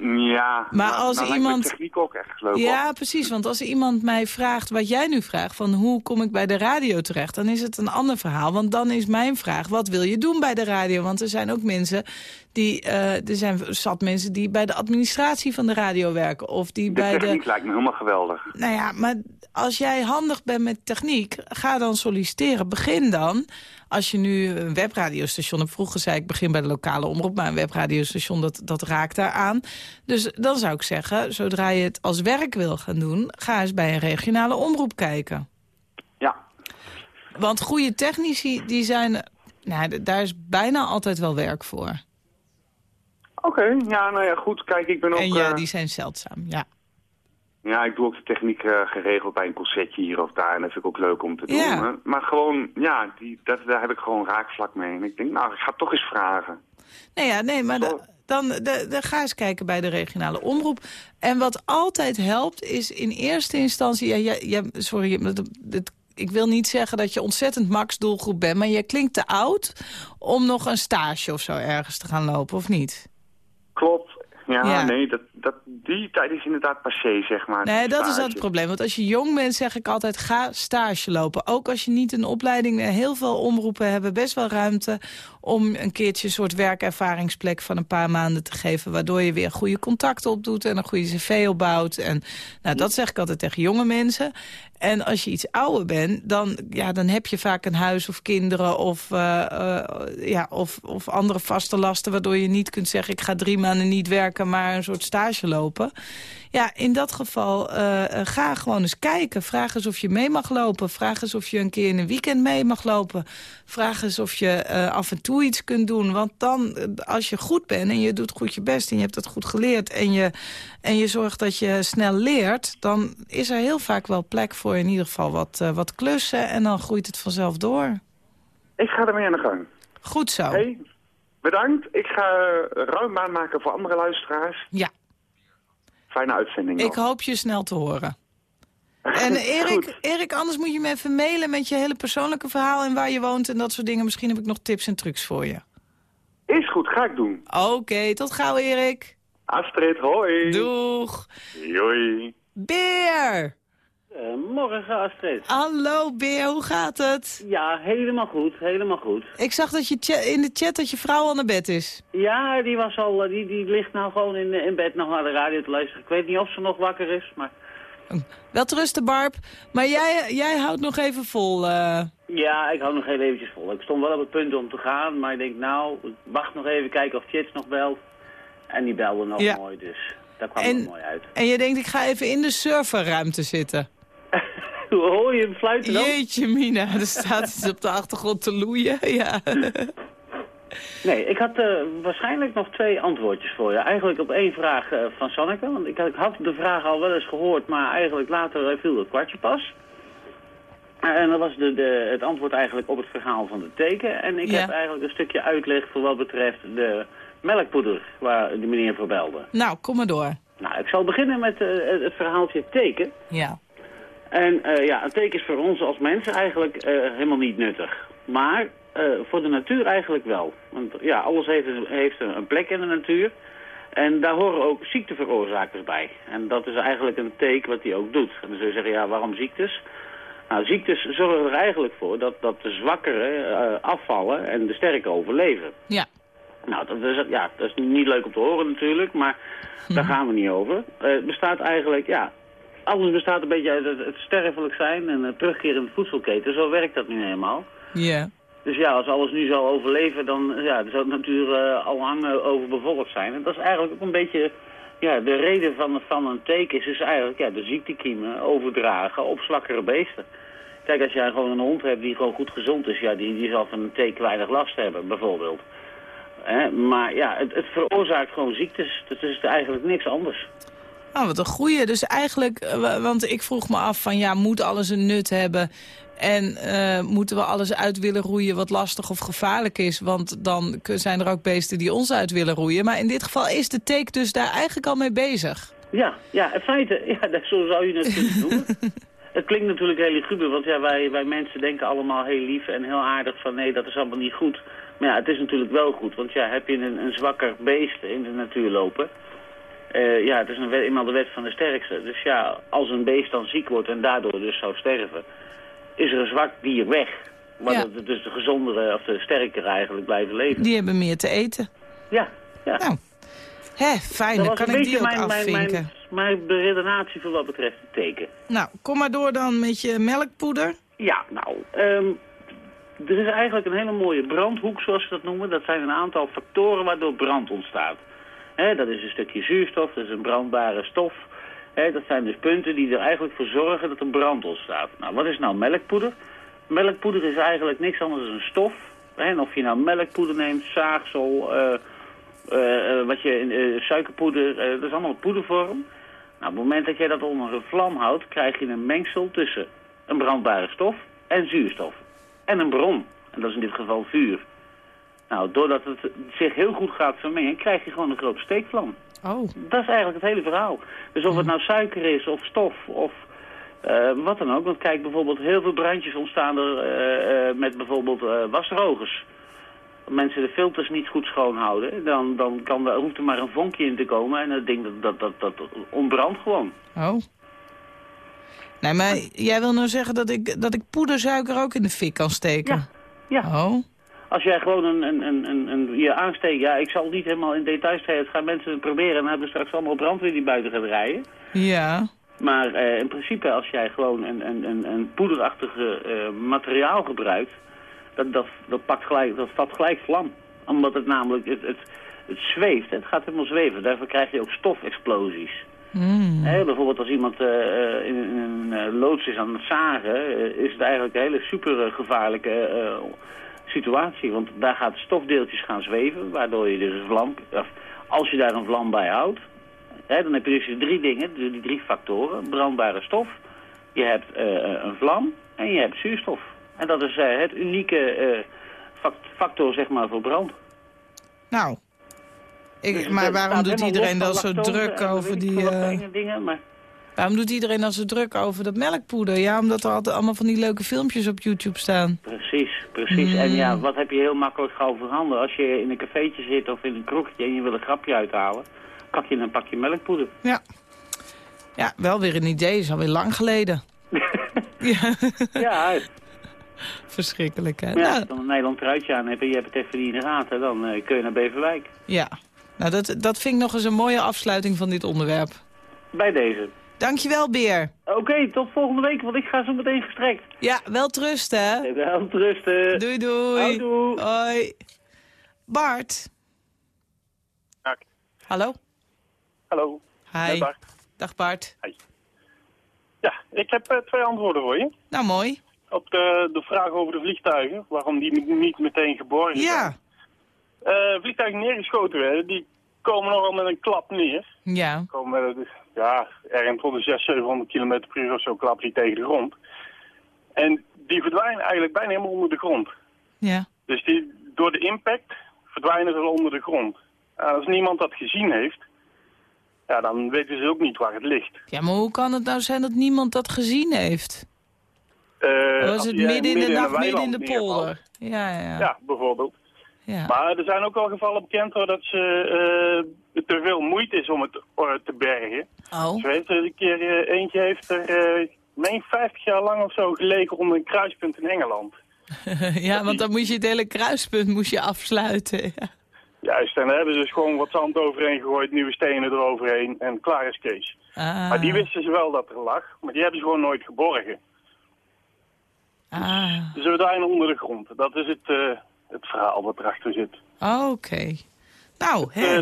Ja, Maar nou, als nou iemand- techniek ook echt leuk. Ja, hoor. precies. Want als iemand mij vraagt wat jij nu vraagt... van hoe kom ik bij de radio terecht, dan is het een ander verhaal. Want dan is mijn vraag, wat wil je doen bij de radio? Want er zijn ook mensen die... eh, er zijn zat mensen die bij de administratie van de radio werken. Of die De bij techniek de... lijkt me helemaal geweldig. Nou ja, maar als jij handig bent met techniek, ga dan solliciteren. Begin dan. Als je nu een webradiostation hebt. Vroeger zei ik begin bij de lokale omroep. Maar een webradiostation, dat, dat raakt daar aan. Dus dan zou ik zeggen, zodra je het als werk wil gaan doen... ga eens bij een regionale omroep kijken. Ja, Want goede technici, die zijn... Nou, daar is bijna altijd wel werk voor. Oké. Ja, nou ja, goed. Kijk, ik ben ook... En ja, eh, die zijn zeldzaam, ja. Ja, ik doe ook de techniek eh, geregeld bij een concertje hier of daar. En dat vind ik ook leuk om te doen. Ja. hè. Maar gewoon, ja, die, dat, daar heb ik gewoon raakvlak mee. En ik denk, nou, ik ga toch eens vragen. Nee, ja, nee maar Zo. dan de, de, ga eens kijken bij de regionale omroep. En wat altijd helpt is in eerste instantie... Ja, ja, ja, sorry, maar dat- dat- ik wil niet zeggen dat je ontzettend max doelgroep bent... maar je klinkt te oud om nog een stage of zo ergens te gaan lopen, of niet? Klopt. Ja, Ja. nee, dat, dat, die tijd is inderdaad passé, zeg maar. Nee, dat is Stage. het probleem. Want als je jong bent, zeg ik altijd, ga stage lopen. Ook als je niet een opleiding... Heel veel omroepen hebben best wel ruimte... om een keertje een soort werkervaringsplek van een paar maanden te geven... waardoor je weer goede contacten opdoet en een goede cv opbouwt. En, nou, dat zeg ik altijd tegen jonge mensen. En als je iets ouder bent, dan, ja, dan heb je vaak een huis of kinderen... Of, eh, eh, ja, of, of andere vaste lasten, waardoor je niet kunt zeggen... ik ga drie maanden niet werken, maar een soort stage lopen. Ja, in dat geval eh, eh, ga gewoon eens kijken. Vraag eens of je mee mag lopen. Vraag eens of je een keer in een weekend mee mag lopen. Vraag eens of je eh, af en toe iets kunt doen. Want dan, als je goed bent en je doet goed je best... en je hebt het goed geleerd en je, en je zorgt dat je snel leert... dan is er heel vaak wel plek voor in ieder geval wat, wat klussen... en dan groeit het vanzelf door. Ik ga ermee aan de gang. Goed zo. Hey, bedankt. Ik ga ruim baan maken voor andere luisteraars. Ja, Fijne uitzending. ik nog. hoop je snel te horen. En Erik, Goed. Erik, anders moet je me even mailen met je hele persoonlijke verhaal... en waar je woont en dat soort dingen. Misschien heb ik nog tips en trucs voor je. Is goed, ga ik doen. Oké, tot gauw Erik. Astrid, hoi. Doeg. Hoi. Beer! Eh, morgen, Astrid. Hallo Beer, hoe gaat het? Ja, helemaal goed, helemaal goed. Ik zag dat je in de chat dat je vrouw al naar bed is. Ja, die, was al, eh, die, die ligt nou gewoon in, in bed nog naar de radio te luisteren. Ik weet niet of ze nog wakker is, maar... Wel rusten Barb, maar jij, jij houdt nog even vol. eh. Ja, ik hou nog heel eventjes vol. Ik stond wel op het punt om te gaan, maar ik denk nou, wacht nog even kijken of Chits nog belt. En die belde nog Ja. mooi, dus daar kwam En- het mooi uit. En je denkt, ik ga even in de serverruimte zitten. Hoor je hem fluiten dan? Jeetje mina, er staat iets op de achtergrond te loeien. Ja. Nee, ik had eh, waarschijnlijk nog twee antwoordjes voor je. Eigenlijk op één vraag eh, van Sanneke. Want ik had, ik had de vraag al wel eens gehoord, maar eigenlijk later eh, viel het kwartje pas. En dat was de, de, het antwoord eigenlijk op het verhaal van de teken. En ik Ja. heb eigenlijk een stukje uitleg voor wat betreft de melkpoeder waar de meneer voor belde. Nou, kom maar door. Nou, ik zal beginnen met het verhaaltje teken. Ja. En eh, ja, een teken is voor ons als mensen eigenlijk eh, helemaal niet nuttig. Maar eh, voor de natuur eigenlijk wel. Want ja, alles heeft, een- heeft een plek in de natuur. En daar horen ook ziekteveroorzakers bij. En dat is eigenlijk een teken wat hij ook doet. En dan zul je zeggen, ja, waarom ziektes? Nou, ziektes zorgen er eigenlijk voor dat, dat de zwakkeren afvallen en de sterken overleven. Ja. Nou, dat is, ja, dat is niet leuk om te horen natuurlijk, maar daar gaan we niet over. Het bestaat eigenlijk, ja, alles bestaat een beetje uit het, het sterfelijk zijn en het terugkeren in de voedselketen. Zo werkt dat nu eenmaal. Ja. Dus ja, als alles nu zou overleven, dan ja, zou het natuurlijk eh, al lang overbevolkt zijn. En dat is eigenlijk ook een beetje, ja, de reden van, van een teken is, is eigenlijk ja, de ziektekiemen overdragen op zwakkere beesten. Kijk, als jij gewoon een hond hebt die gewoon goed gezond is, ja, die, die zal van een teken weinig last hebben, bijvoorbeeld. Maar ja, het, het veroorzaakt gewoon ziektes. Het is eigenlijk niks anders. Oh, wat een goeie. Dus eigenlijk, eh, wa- want ik vroeg me af van ja, moet alles een nut hebben? En eh, moeten we alles uit willen roeien wat lastig of gevaarlijk is? Want dan zijn er ook beesten die ons uit willen roeien. Maar in dit geval is de take dus daar eigenlijk al mee bezig. Ja, ja, in feite, ja, dat, zo zou je het kunnen noemen. het klinkt natuurlijk heel luguber, want ja, wij, wij mensen denken allemaal heel lief en heel aardig van nee, dat is allemaal niet goed. Maar ja, het is natuurlijk wel goed, want ja, heb je een, een zwakker beest in de natuur lopen, eh, ja, het is een wet, eenmaal de wet van de sterkste. Dus ja, als een beest dan ziek wordt en daardoor dus zou sterven, is er een zwak dier weg. Waardoor Ja. dus de gezondere of de sterkere eigenlijk blijven leven. Die hebben meer te eten. Ja, ja. Nou, hè, fijn, dat dan kan ik die ook mijn, mijn, afvinken. mijn, mijn beredenatie voor wat betreft het teken. Nou, kom maar door dan met je melkpoeder. Ja, nou, ehm, er is eigenlijk een hele mooie brandhoek, zoals ze dat noemen. Dat zijn een aantal factoren waardoor brand ontstaat. Dat is een stukje zuurstof, dat is een brandbare stof. Dat zijn dus punten die er eigenlijk voor zorgen dat er brand ontstaat. Nou, wat is nou melkpoeder? Melkpoeder is eigenlijk niks anders dan een stof. En of je nou melkpoeder neemt, zaagsel, eh, wat je, suikerpoeder, dat is allemaal poedervorm. Nou, op het moment dat jij dat onder een vlam houdt, krijg je een mengsel tussen een brandbare stof en zuurstof. En een bron. En dat is in dit geval vuur. Nou, doordat het zich heel goed gaat vermengen, krijg je gewoon een grote steekvlam. Oh, Dat is eigenlijk het hele verhaal. Dus of het nou suiker is of stof of eh, wat dan ook. Want kijk, bijvoorbeeld heel veel brandjes ontstaan er eh, eh, met bijvoorbeeld wasdrogers. mensen de filters niet goed schoonhouden, dan, dan kan er, hoeft er maar een vonkje in te komen en dat ding dat, dat, dat, dat ontbrandt gewoon. Oh. Nee, maar jij wil nou zeggen dat ik, dat ik poedersuiker ook in de fik kan steken? Ja. Oh. Als jij gewoon een, een, een, een, een je aansteekt, ja, ik zal niet helemaal in details treden, het gaan mensen het proberen en dan hebben straks allemaal brandweer die buiten gaat rijden. Ja. Maar eh, in principe, als jij gewoon een, een, een, een poederachtige eh, materiaal gebruikt, dat, dat, dat, pakt gelijk, dat vat gelijk vlam. Omdat het namelijk, het, het, het zweeft, het gaat helemaal zweven. Daarvoor krijg je ook stofexplosies. Mm. Bijvoorbeeld als iemand eh, in, in een loods is aan het zagen, is het eigenlijk een hele super gevaarlijke situatie. Want daar gaat stofdeeltjes gaan zweven, waardoor je dus een vlam, als je daar een vlam bij houdt, hè, dan heb je dus drie dingen, die, die drie factoren, brandbare stof, je hebt eh, een vlam en je hebt zuurstof. En dat is eh, het unieke eh, fact- factor zeg maar voor brand. Nou. Ik, Dus maar waarom doet iedereen dan zo druk over die... eh, dingen, maar... waarom doet iedereen dan zo druk over dat melkpoeder? Ja, omdat er altijd allemaal van die leuke filmpjes op YouTube staan. Precies, precies. En ja, wat heb je heel makkelijk gauw? Als je in een cafeetje zit of in een kroegje en je wil een grapje uithalen, pak je een pakje melkpoeder. Ja. Ja, wel weer een idee. Is alweer lang geleden. ja, ja, verschrikkelijk, hè? ja, als Nou, je dan een Nederland truitje aan hebt en je hebt het even niet in de gaten, dan eh, kun je naar Beverwijk. ja. Nou, dat, dat vind ik nog eens een mooie afsluiting van dit onderwerp. Bij deze. Dankjewel, Beer. Oké, tot volgende week, want ik ga zo meteen gestrekt. Ja, wel trusten, hè? Wel rusten. Doei, doei. Houdoe. Hoi. Bart. Ja. Hallo. Hallo. Hi. Bart. Dag Bart. Ja, ik heb eh, twee antwoorden voor je. Nou, mooi. Op de, de vraag over de vliegtuigen, waarom die niet meteen geborgen zijn. Ja. Eh, vliegtuigen neergeschoten werden, die komen nogal met een klap neer. Ja. Komen met, ja, ergens rond de 600, 700 km per uur of zo klapt die tegen de grond. En die verdwijnen eigenlijk bijna helemaal onder de grond. Ja. Dus die, door de impact verdwijnen ze onder de grond. En als niemand dat gezien heeft, ja, dan weten ze ook niet waar het ligt. Ja, maar hoe kan het nou zijn dat niemand dat gezien heeft? Eh, Was het midden in de nacht, midden in de polder? Ja, ja. ja. Bijvoorbeeld. ja. Maar er zijn ook wel gevallen bekend hoor, dat ze eh, te veel moeite is om het eh, te bergen. Oh. Zo heeft er een keer, eh, eentje heeft er, ik meen 50 jaar lang of zo gelegen onder een kruispunt in Engeland. ja, want dan moest je het hele kruispunt moest je afsluiten. Ja. Juist, en daar hebben ze dus gewoon wat zand overheen gegooid, nieuwe stenen eroverheen en klaar is Kees. Ah. Maar die wisten ze wel dat er lag, maar die hebben ze gewoon nooit geborgen. Ah. Dus we verdwijnen onder de grond. Dat is het, het verhaal wat erachter zit. Oké. Nou, hè.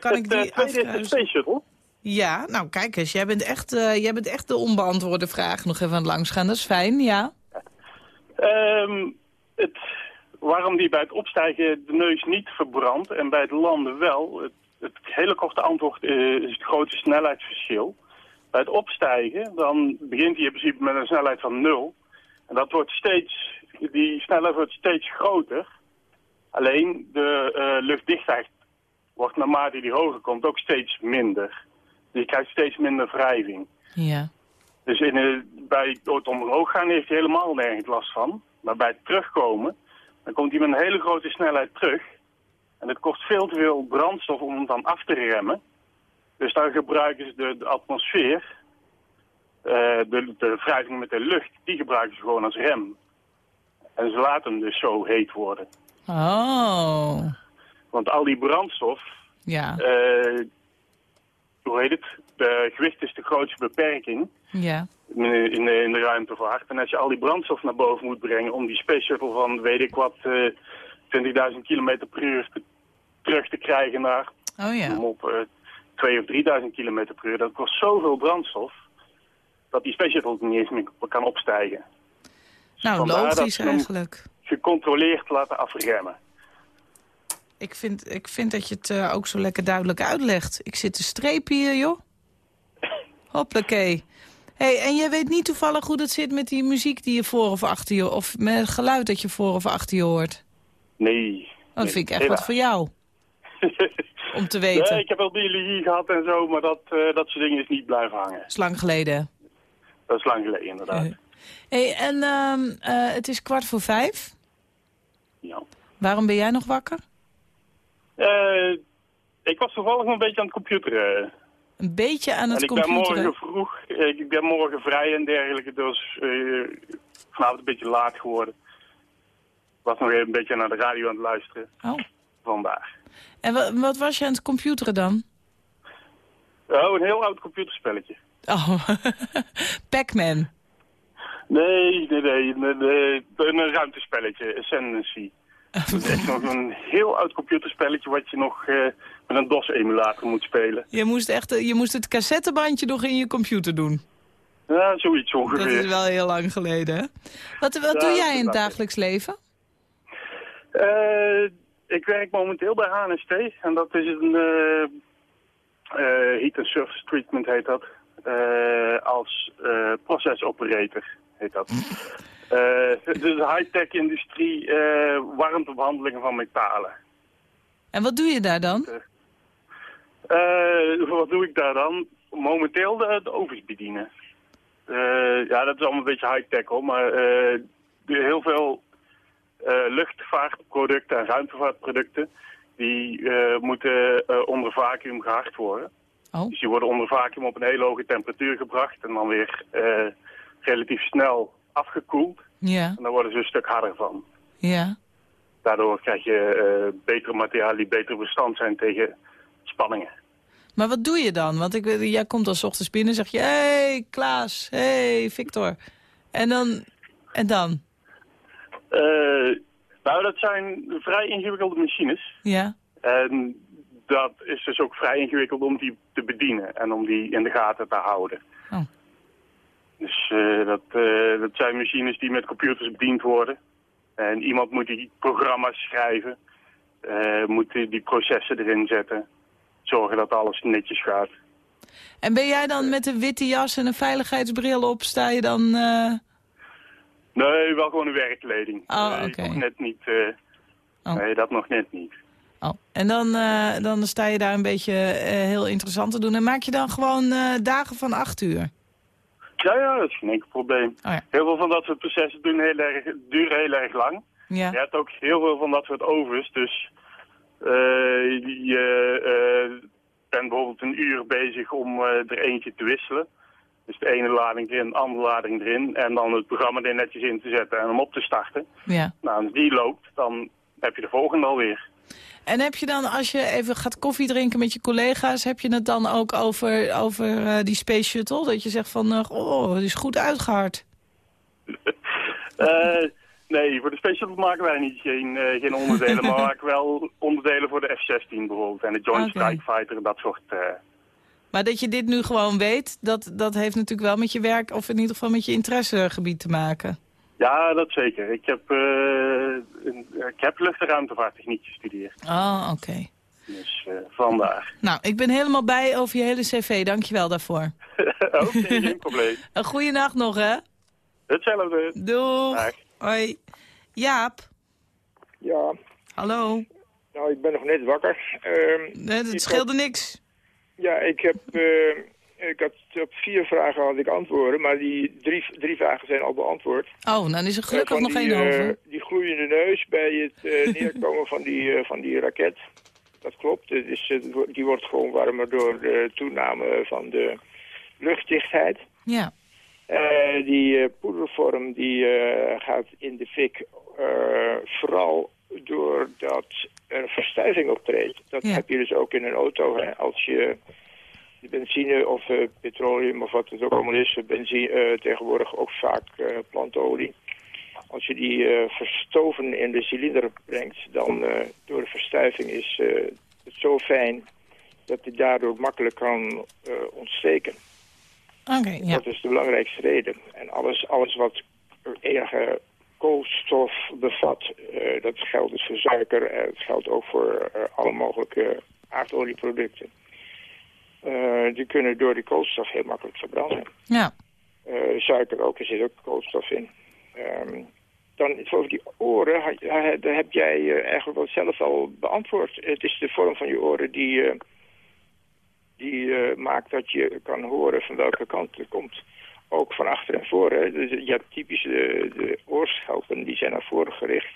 Het kan ik eh, die tweede is de Shuttle. Ja, nou kijk eens, jij bent echt, eh, jij bent echt de onbeantwoorde vraag nog even aan het langsgaan. Dat is fijn, ja. Ehm, het, waarom die bij het opstijgen de neus niet verbrandt en bij het landen wel, het, het hele korte antwoord eh, is het grote snelheidsverschil. Bij het opstijgen, dan begint hij in principe met een snelheid van nul. En dat wordt steeds, die snelheid wordt steeds groter. Alleen de luchtdichtheid wordt naarmate die hoger komt ook steeds minder. Dus je krijgt steeds minder wrijving. Ja. Dus in, bij het omhoog gaan heeft hij helemaal nergens last van. Maar bij het terugkomen, dan komt hij met een hele grote snelheid terug. En het kost veel te veel brandstof om hem dan af te remmen. Dus dan gebruiken ze de, de atmosfeer, eh, de, de wrijving met de lucht, die gebruiken ze gewoon als rem. En ze laten hem dus zo heet worden. Oh. Want al die brandstof, Ja. eh, hoe heet het, de gewicht is de grootste beperking. Ja. in, in, de, in de ruimtevaart. En als je al die brandstof naar boven moet brengen om die Space Shuttle van weet ik wat eh 20.000 km per uur te- terug te krijgen naar Oh ja. om op eh 2.000 of 3.000 km per uur, dat kost zoveel brandstof dat die Space Shuttle niet eens meer kan opstijgen. Nou, Vandaar logisch eigenlijk. Gecontroleerd laten afremmen. Ik vind, ik vind dat je het eh, ook zo lekker duidelijk uitlegt. Ik zit te strepen hier, joh. Hoppakee. hey, en jij weet niet toevallig hoe dat zit met die muziek die je voor of achter je... of met het geluid dat je voor of achter je hoort? Nee. Oh, dat vind ik echt wat voor jou, om te weten. Nee, ik heb wel biologie gehad en zo, maar dat, eh, dat soort dingen is niet blijven hangen. Dat is lang geleden. Dat is lang geleden, inderdaad. hey, en ehm, eh, het is kwart voor vijf. Ja. Waarom ben jij nog wakker? Eh, ik was toevallig nog een beetje aan het computeren. Een beetje aan het en ik ben morgen vroeg, eh, ik ben morgen vrij en dergelijke, dus eh, vanavond een beetje laat geworden. Ik was nog even een beetje naar de radio aan het luisteren. Oh. Vandaar. En wa- wat was je aan het computeren dan? Oh, een heel oud computerspelletje. Oh, Pac-Man. Nee, nee, nee, nee, nee, een ruimtespelletje, Ascendancy. Dat is echt nog een heel oud computerspelletje wat je nog eh, met een DOS-emulator moet spelen. Je moest, echt, eh, je moest het cassettebandje nog in je computer doen. Ja, zoiets ongeveer. Dat is wel heel lang geleden, hè? Wat, wat Ja, doe jij in het dagelijks leven? Eh, ik werk momenteel bij HNST en dat is een heat and surface treatment heet dat. Als eh process operator heet dat. Eh, het is een high-tech industrie, eh warmtebehandelingen van metalen. En wat doe je daar dan? Eh, wat doe ik daar dan? Momenteel de, de ovens bedienen. Ja, dat is allemaal een beetje high-tech hoor, maar de- heel veel luchtvaartproducten en ruimtevaartproducten, die moeten onder vacuüm gehard worden. Oh. Dus die worden onder vacuüm op een hele hoge temperatuur gebracht en dan weer relatief snel afgekoeld. Ja, En dan worden ze een stuk harder van. ja. Daardoor krijg je eh, betere materialen die beter bestand zijn tegen spanningen. Maar wat doe je dan? Want ik, jij komt al 's ochtends binnen en zeg je... Hé, hey, Klaas. Hé, hey, Victor. En dan... En dan? Eh, nou, dat zijn vrij ingewikkelde machines. Ja. En dat is dus ook vrij ingewikkeld om die te bedienen en om die in de gaten te houden. Oh. Dus eh, dat, eh, dat zijn machines die met computers bediend worden. En iemand moet die programma's schrijven, eh, moet die, die processen erin zetten, zorgen dat alles netjes gaat. En ben jij dan met een witte jas en een veiligheidsbril op... sta je dan... Nee, wel gewoon een werkkleding. Oh, oké. net niet. Oh. Nee, dat nog net niet. Oh. En dan, dan sta je daar een beetje heel interessant te doen. En maak je dan gewoon dagen van acht uur? Ja, ja, dat is geen enkel probleem. Oh ja. Heel veel van dat soort processen doen heel erg, duren heel erg lang. Ja. Je hebt ook heel veel van dat soort ovens, dus eh, je eh, bent bijvoorbeeld een uur bezig om eh, er eentje te wisselen. Dus de ene lading erin, de andere lading erin. En dan het programma er netjes in te zetten en hem op te starten. ja. Nou, als die loopt, dan heb je de volgende alweer. En heb je dan, als je even gaat koffie drinken met je collega's... heb je het dan ook over, over eh, die Space Shuttle? Dat je zegt van, eh, oh, het is goed uitgehard. Eh, nee, voor de Space Shuttle maken wij niet geen, geen onderdelen, maar maken wel onderdelen voor de F-16 bijvoorbeeld. En de Joint. Strike Fighter en dat soort... Maar dat je dit nu gewoon weet, dat, dat heeft natuurlijk wel met je werk... of in ieder geval met je interessegebied te maken. Ja, dat zeker. Ik heb, eh, een- ik heb lucht- en ruimtevaarttechniek gestudeerd. Oh, oké. Dus eh, vandaar. Nou, ik ben helemaal bij over je hele cv. Dank je wel daarvoor. Oké, geen probleem. Een goede nacht nog, hè? Hetzelfde. Doeg. Dag. Hoi. Jaap, Ja, hallo. nou, ik ben nog net wakker. Ehm, Nee, dat scheelde niks. ja, ik heb... eh, ik had op vier vragen had ik antwoorden, maar die drie, drie vragen zijn al beantwoord. Oh, dan is er gelukkig Eh, nog van één over. die gloeiende neus bij het eh, neerkomen van die, van die raket. Dat klopt. Die wordt gewoon warmer door de toename van de luchtdichtheid. Ja. Die poedervorm die gaat in de fik vooral doordat er verstuiving optreedt. Dat Ja. heb je dus ook in een auto. Hè. Als je de benzine of eh, petroleum of wat het ook allemaal is, benzine, eh, tegenwoordig ook vaak eh, plantolie. Als je die verstoven in de cilinder brengt, dan door de verstuiving is het zo fijn dat het daardoor makkelijk kan ontsteken. Oké, ja. Dat is de belangrijkste reden. En alles, alles wat enige koolstof bevat, dat geldt dus voor suiker, en het geldt ook voor alle mogelijke aardolieproducten. Eh, die kunnen door die koolstof heel makkelijk verbranden. Ja. Eh, suiker ook, er zit ook koolstof in. Ehm, dan over die oren, ha- daar heb jij eh, eigenlijk wel zelf al beantwoord. Het is de vorm van je oren die, die maakt dat je kan horen van welke kant het komt. Ook van achter en voor. Dus je hebt typisch de, de oorschelpen, die zijn naar voren gericht.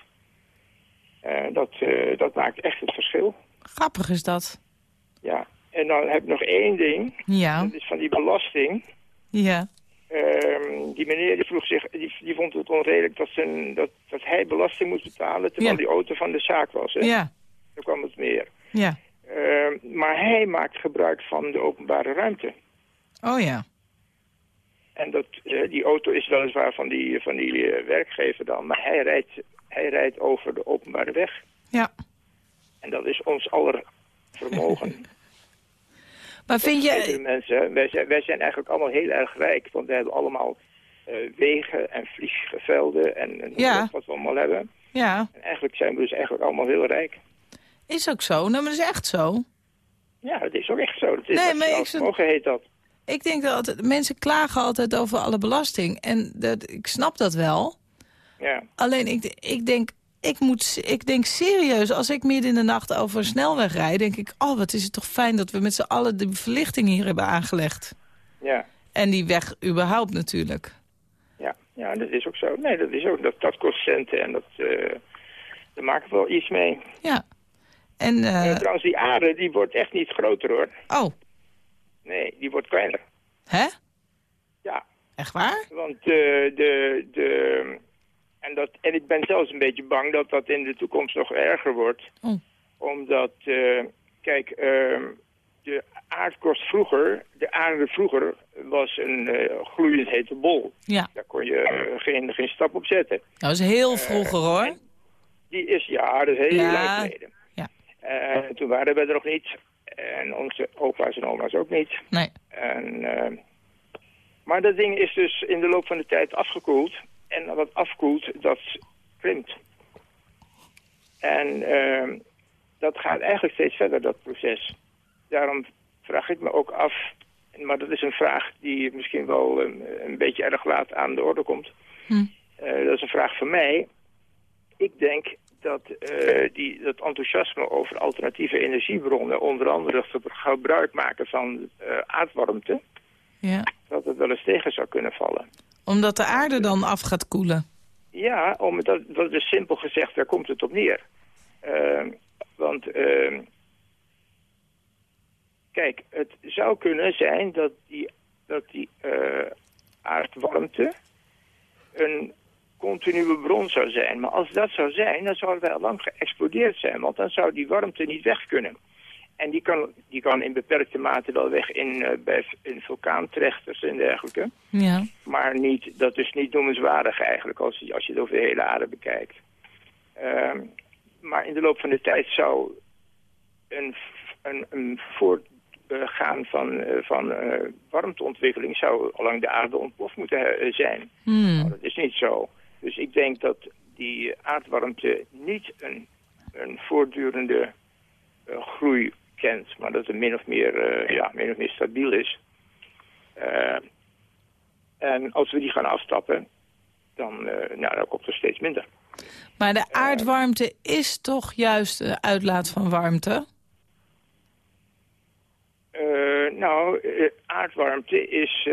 Dat, dat maakt echt het verschil. Grappig is dat. Ja. En dan heb ik nog één ding. Ja, Dat is van die belasting. ja, Ehm, die meneer die vroeg zich, die, die vond het onredelijk dat, zijn, dat, dat hij belasting moest betalen terwijl Ja. die auto van de zaak was. Hè? ja, Daar kwam het meer. ja. Ehm, maar hij maakt gebruik van de openbare ruimte. Oh ja, En dat, eh, die auto is weliswaar van die, van die eh, werkgever dan, maar hij rijdt, hij rijdt over de openbare weg. ja. En dat is ons aller vermogen. Maar vind je... mensen, hè. wij zijn, wij zijn eigenlijk allemaal heel erg rijk, want we hebben allemaal eh, wegen en vliegvelden en, en Ja. wat we allemaal hebben. Ja, En eigenlijk zijn we dus eigenlijk allemaal heel rijk. is ook zo. Nou, maar dat is echt zo. Ja, dat is ook echt zo. Dat is Nee, maar ik heet dat. Ik denk dat altijd, mensen klagen altijd over alle belasting. En dat, ik snap dat wel. Ja. Alleen ik, ik, denk, ik, moet, ik denk serieus, als ik midden in de nacht over een snelweg rijd... denk ik, oh, wat is het toch fijn dat we met z'n allen de verlichting hier hebben aangelegd. Ja. En die weg überhaupt natuurlijk. Ja, ja, dat is ook zo. Nee, dat is ook, dat, dat kost centen en dat, eh daar maken we wel iets mee. Ja. En, Eh, trouwens, die aarde, die wordt echt niet groter hoor. oh, Nee, die wordt kleiner. hè? Ja, Echt waar? want de, de, de, en, dat, en ik ben zelfs een beetje bang dat dat in de toekomst nog erger wordt. Oh. Omdat, eh, kijk, ehm, de aardkorst vroeger, de aarde vroeger was een eh, gloeiend hete bol. Ja. Daar kon je eh, geen, geen stap op zetten. Dat is heel vroeger hoor. Die is, ja, dat is heel Ja. lang geleden. Ja. Toen waren we er nog niet. En onze opa's en oma's ook niet. Nee. En, maar dat ding is dus in de loop van de tijd afgekoeld. En wat afkoelt, dat krimpt. En eh, dat gaat eigenlijk steeds verder, dat proces. Daarom vraag ik me ook af, maar dat is een vraag die misschien wel een, een beetje erg laat aan de orde komt. Hm. Eh, dat is een vraag van mij. Ik denk dat eh, die, dat enthousiasme over alternatieve energiebronnen, onder andere het gebruik maken van eh, aardwarmte, Ja. dat het wel eens tegen zou kunnen vallen. Omdat de aarde dan af gaat koelen. Ja, omdat, dat is simpel gezegd, daar komt het op neer. Ehm, want, ehm, kijk, het zou kunnen zijn dat die, dat die eh, aardwarmte een continue bron zou zijn. Maar als dat zou zijn, dan zouden wij al lang geëxplodeerd zijn. Want dan zou die warmte niet weg kunnen. En die kan, die kan in beperkte mate wel weg in, eh, bij in vulkaantrechters en dergelijke. Ja. Maar niet, dat is niet noemenswaardig eigenlijk als, je- als je het over de hele aarde bekijkt. Ehm, maar in de loop van de tijd zou een, een, een voortgaan van, eh, van eh, warmteontwikkeling zou allang de aarde ontploft moeten zijn. Hmm. Nou, dat is niet zo. Dus ik denk dat die aardwarmte niet een, een voortdurende groei kent, maar dat het min of meer, eh, ja, min of meer stabiel is. Eh, en als we die gaan afstappen, dan, eh, nou, dan komt er steeds minder. Maar de aardwarmte is toch juist de uitlaat van warmte? Nou, aardwarmte is,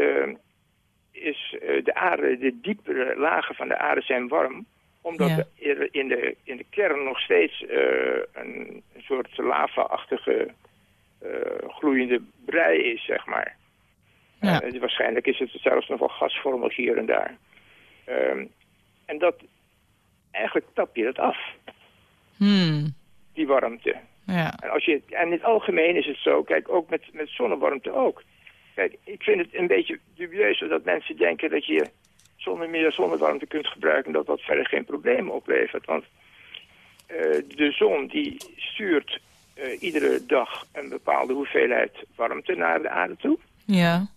is de aarde, de diepere lagen van de aarde zijn warm. Omdat Ja. er in de, in de kern nog steeds eh, een, soort lava-achtige eh, gloeiende brei is, zeg maar. Ja. Eh, waarschijnlijk is het zelfs nog wel gasvormig hier en daar. Ehm, en dat, eigenlijk tap je dat af, Hmm. die warmte. Ja. En, als je, en in het algemeen is het zo, kijk, ook met, met zonnewarmte ook. Kijk, ik vind het een beetje dubieus dat mensen denken dat je zonder meer zonnewarmte kunt gebruiken... dat dat verder geen probleem oplevert. Want eh, de zon die stuurt eh, iedere dag een bepaalde hoeveelheid warmte naar de aarde toe. Ja.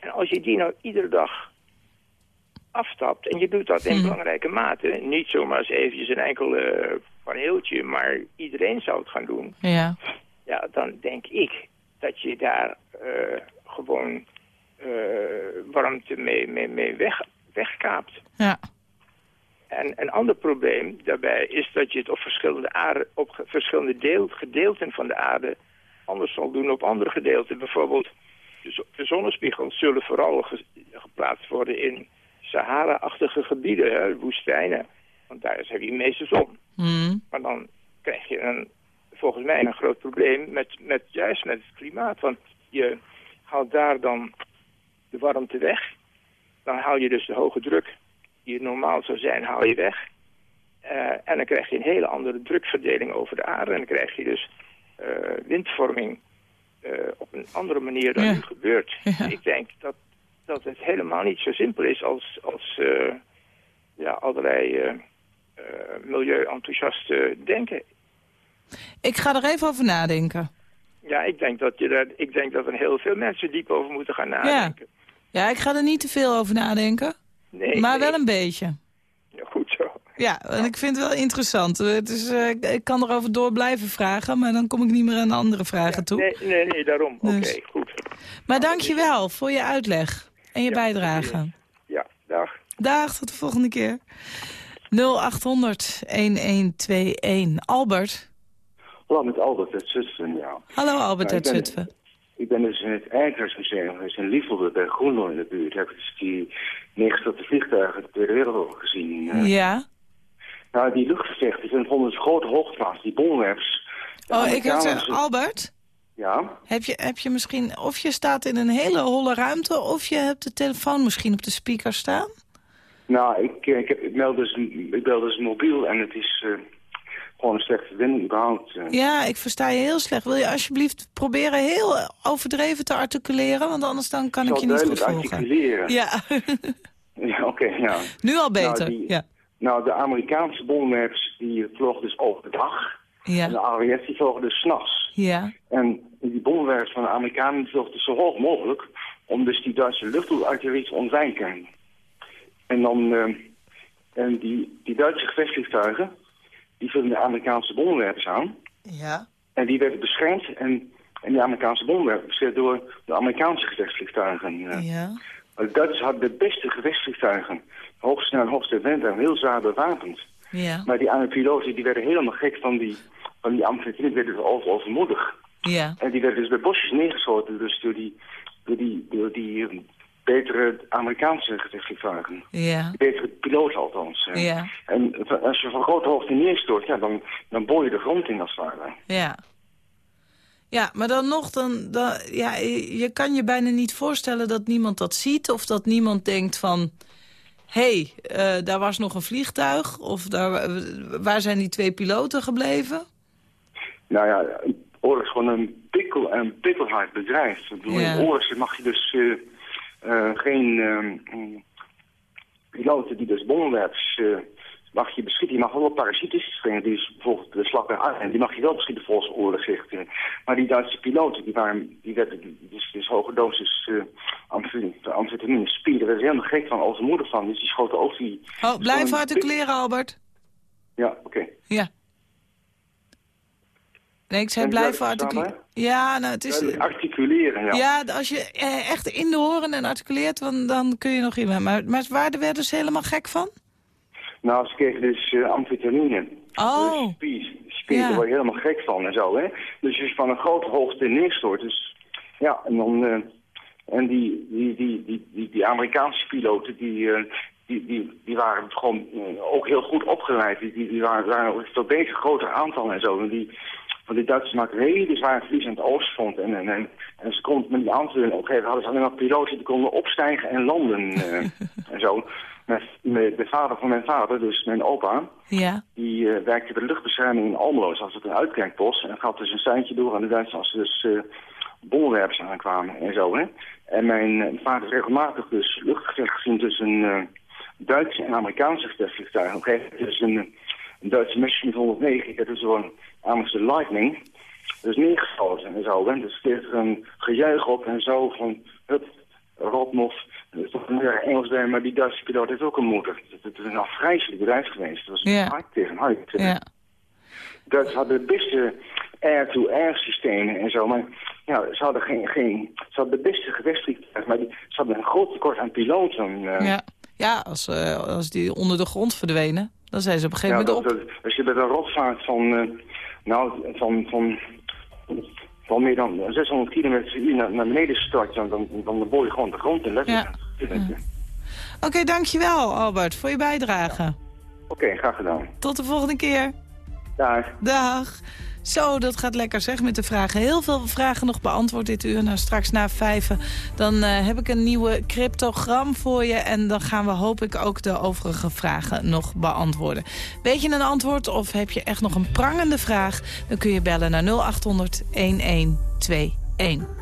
En als je die nou iedere dag afstapt en je doet dat in Hmm. belangrijke mate... niet zomaar eens eventjes een enkel eh, paneeltje, maar iedereen zou het gaan doen... Ja. ja, dan denk ik dat je daar gewoon warmte mee, mee, mee weg, wegkaapt. Ja. En een ander probleem daarbij is dat je het op verschillende, aarde, op verschillende deel, gedeelten van de aarde anders zal doen op andere gedeelten. Bijvoorbeeld de, zo- de zonnespiegels zullen vooral ge- geplaatst worden in Sahara-achtige gebieden, hè, woestijnen. Want daar is er die meeste zon. Hmm. Maar dan krijg je een, volgens mij een groot probleem met, met juist met het klimaat. Want je haalt daar dan de warmte weg. Dan haal je dus de hoge druk die normaal zou zijn, haal je weg. Eh, en dan krijg je een hele andere drukverdeling over de aarde. En dan krijg je dus eh, windvorming eh, op een andere manier dan Ja. nu gebeurt. Ja. Ik denk dat, dat het helemaal niet zo simpel is als, als ja, allerlei eh, milieu-enthousiasten denken. Ik ga er even over nadenken. Ja, ik denk dat, je daar, ik denk dat er heel veel mensen diep over moeten gaan nadenken. Ja, ik ga er niet te veel over nadenken. Nee, maar nee. wel een beetje. Ja, goed zo. Ja, en ik vind het wel interessant. Het is, eh, ik- ik kan erover door blijven vragen, maar dan kom ik niet meer aan andere vragen toe. Nee, nee, nee, daarom. Dus- Oké, goed. Maar dank je wel voor je uitleg en je Ja, bijdrage. Ja, dag. Dag, tot de volgende keer. 0800 1121. Albert. Hallo, met Albert uit Zutphen, ja. Hallo Albert Ja, uit ik ben- Zutphen. Ik ben dus in het Eikhuismuseum geweest in Liefelde bij Groenlo in de buurt. Heb ik dus die neergestorte vliegtuigen de Tweede Wereldoorlog gezien. eh. Ja. Nou, die luchtgevechten zijn dus grote hoogteplaats, die bomwerps. Oh, ik heb Amerikanen- Albert, Ja, heb je, heb je misschien... Of je staat in een hele holle ruimte... of je hebt de telefoon misschien op de speaker staan? nou, ik, eh, ik, heb, ik, meld dus, ik bel dus mobiel en het is eh, gewoon een slechte verbinding überhaupt. eh. Ja, ik versta je heel slecht. Wil je alsjeblieft proberen heel overdreven te articuleren? Want anders dan kan ik je niet goed volgen. articuleren. Ja, Ja, oké, ja. nu al beter. Nou, die- Ja. Nou, de Amerikaanse bomwerps die vlogen dus overdag. En de Ja. AWS die vlogen dus s'nachts. Ja. En die bommenwerks van de Amerikanen vlogen dus zo hoog mogelijk... om dus die Duitse luchtartillerie te ontwijken. En dan... eh, en die, die Duitse gevechtsvliegtuigen... die vullen de Amerikaanse bommenwerpers aan. Ja. En die werden beschermd. En, en die Amerikaanse bommenwerpers beschermd door de Amerikaanse gevechtsvliegtuigen. eh. Ja. De Duitsers hadden de beste gevechtsvliegtuigen. Hoogste en heel zwaar bewapend. Ja. Maar die piloten die werden helemaal gek van die, van die amfetamine. Die werden dus over, overmoedig. Ja. En die werden dus bij bosjes neergeschoten. Dus door die, door die, door die betere Amerikaanse gevechtsvliegtuigen. Ja. Betere piloten althans. eh. Ja. En als je van grote hoogte neerstort, ja, dan, dan boor je de grond in als het ware. Ja. Ja, maar dan nog, dan, dan, ja, je kan je bijna niet voorstellen dat niemand dat ziet... of dat niemand denkt van... hé, hey, eh, daar was nog een vliegtuig... of daar, waar zijn die twee piloten gebleven? Nou ja, oorlog is gewoon een pikkel en pikkelhard bedrijf. Ik bedoel, Ja. In oorlog mag je dus eh, eh, geen eh, mm, piloten die dus bommenwerpers eh, mag je beschieten. Je mag wel parachutists springen, die is bijvoorbeeld de slag bij Arnhem, die mag je wel beschieten volgens oorlogsrecht. eh. Maar die Duitse piloten, die waren, die werden dus, dus hoge dosis uh, amfetamine, speed, daar werden helemaal gek van, overmoedig van. Dus die schoten ook die... Oh, blijf zo'n articuleren, Albert. Ja, oké. Ja. Nee, ik zei En blijf duidelijk articuleren. Ja, nou, het is... Articuleren, ja. Ja, als je eh, echt in de horen en articuleert, dan, dan kun je nog iemand. Maar, maar waar werden ze helemaal gek van? Nou, ze kregen dus uh, amfetamine. Oh. Dus speed, speed Ja. daar word je helemaal gek van en zo, hè. Dus je van een grote hoogte neerstort, dus... Ja, en dan... eh, en die, die, die, die, die, die Amerikaanse piloten, die, die, die, die waren gewoon ook heel goed opgeleid. Die, die, die waren, waren veel beter, groter aantal en zo. En die, want die Duitsers maken hele zware verlies aan het oostfront. En, en, en, en ze konden met die aanvulling op een gegeven moment hadden ze alleen maar piloten die konden opstijgen en landen eh, en zo. Met, met de vader van mijn vader, dus mijn opa, Ja. die eh, werkte bij de luchtbescherming in Almelo. Als het een uitkijkpost en gaf dus een seintje door aan de Duitsers als ze dus uh, bommenwerpers aankwamen en zo. Hè. En mijn vader regelmatig dus luchtgevecht gezien tussen Duitse en Amerikaanse gevechtsvliegtuigen. Op een gegeven moment een, een Duitse Messerschmitt 109, dat is zo'n Amersfoort Lightning. Dus neergeschoten en zo. Hè. Dus er een gejuich op en zo van, hup, Rotmof. Dat is toch een Engels bij, maar die Duitse piloot heeft ook een moeder. Het is een afgrijzelijk bedrijf geweest. Het was Ja. hard tegen hard. Ja. Duitsers hadden de beste air-to-air systemen en zo. Maar ja, ze hadden, geen, geen, ze hadden de beste gevechtsvliegtuigen, maar die, ze hadden een groot tekort aan piloten. eh. Ja, ja als, eh, als die onder de grond verdwenen, dan zijn ze op een gegeven Ja, moment op. dat- als je bij een rotvaart van, eh, nou, van, van, van meer dan 600 kilometer per uur naar, naar beneden stort, dan, dan, dan boor je gewoon de grond in. letterlijk. Oké, dankjewel Albert voor je bijdrage. Oké, graag gedaan. Tot de volgende keer. Dag. Dag. Zo, dat gaat lekker zeg met de vragen. Heel veel vragen nog beantwoord dit uur. Nou, straks na vijven dan eh, heb ik een nieuwe cryptogram voor je. En dan gaan we, hoop ik, ook de overige vragen nog beantwoorden. Weet je een antwoord of heb je echt nog een prangende vraag? Dan kun je bellen naar 0800 1121.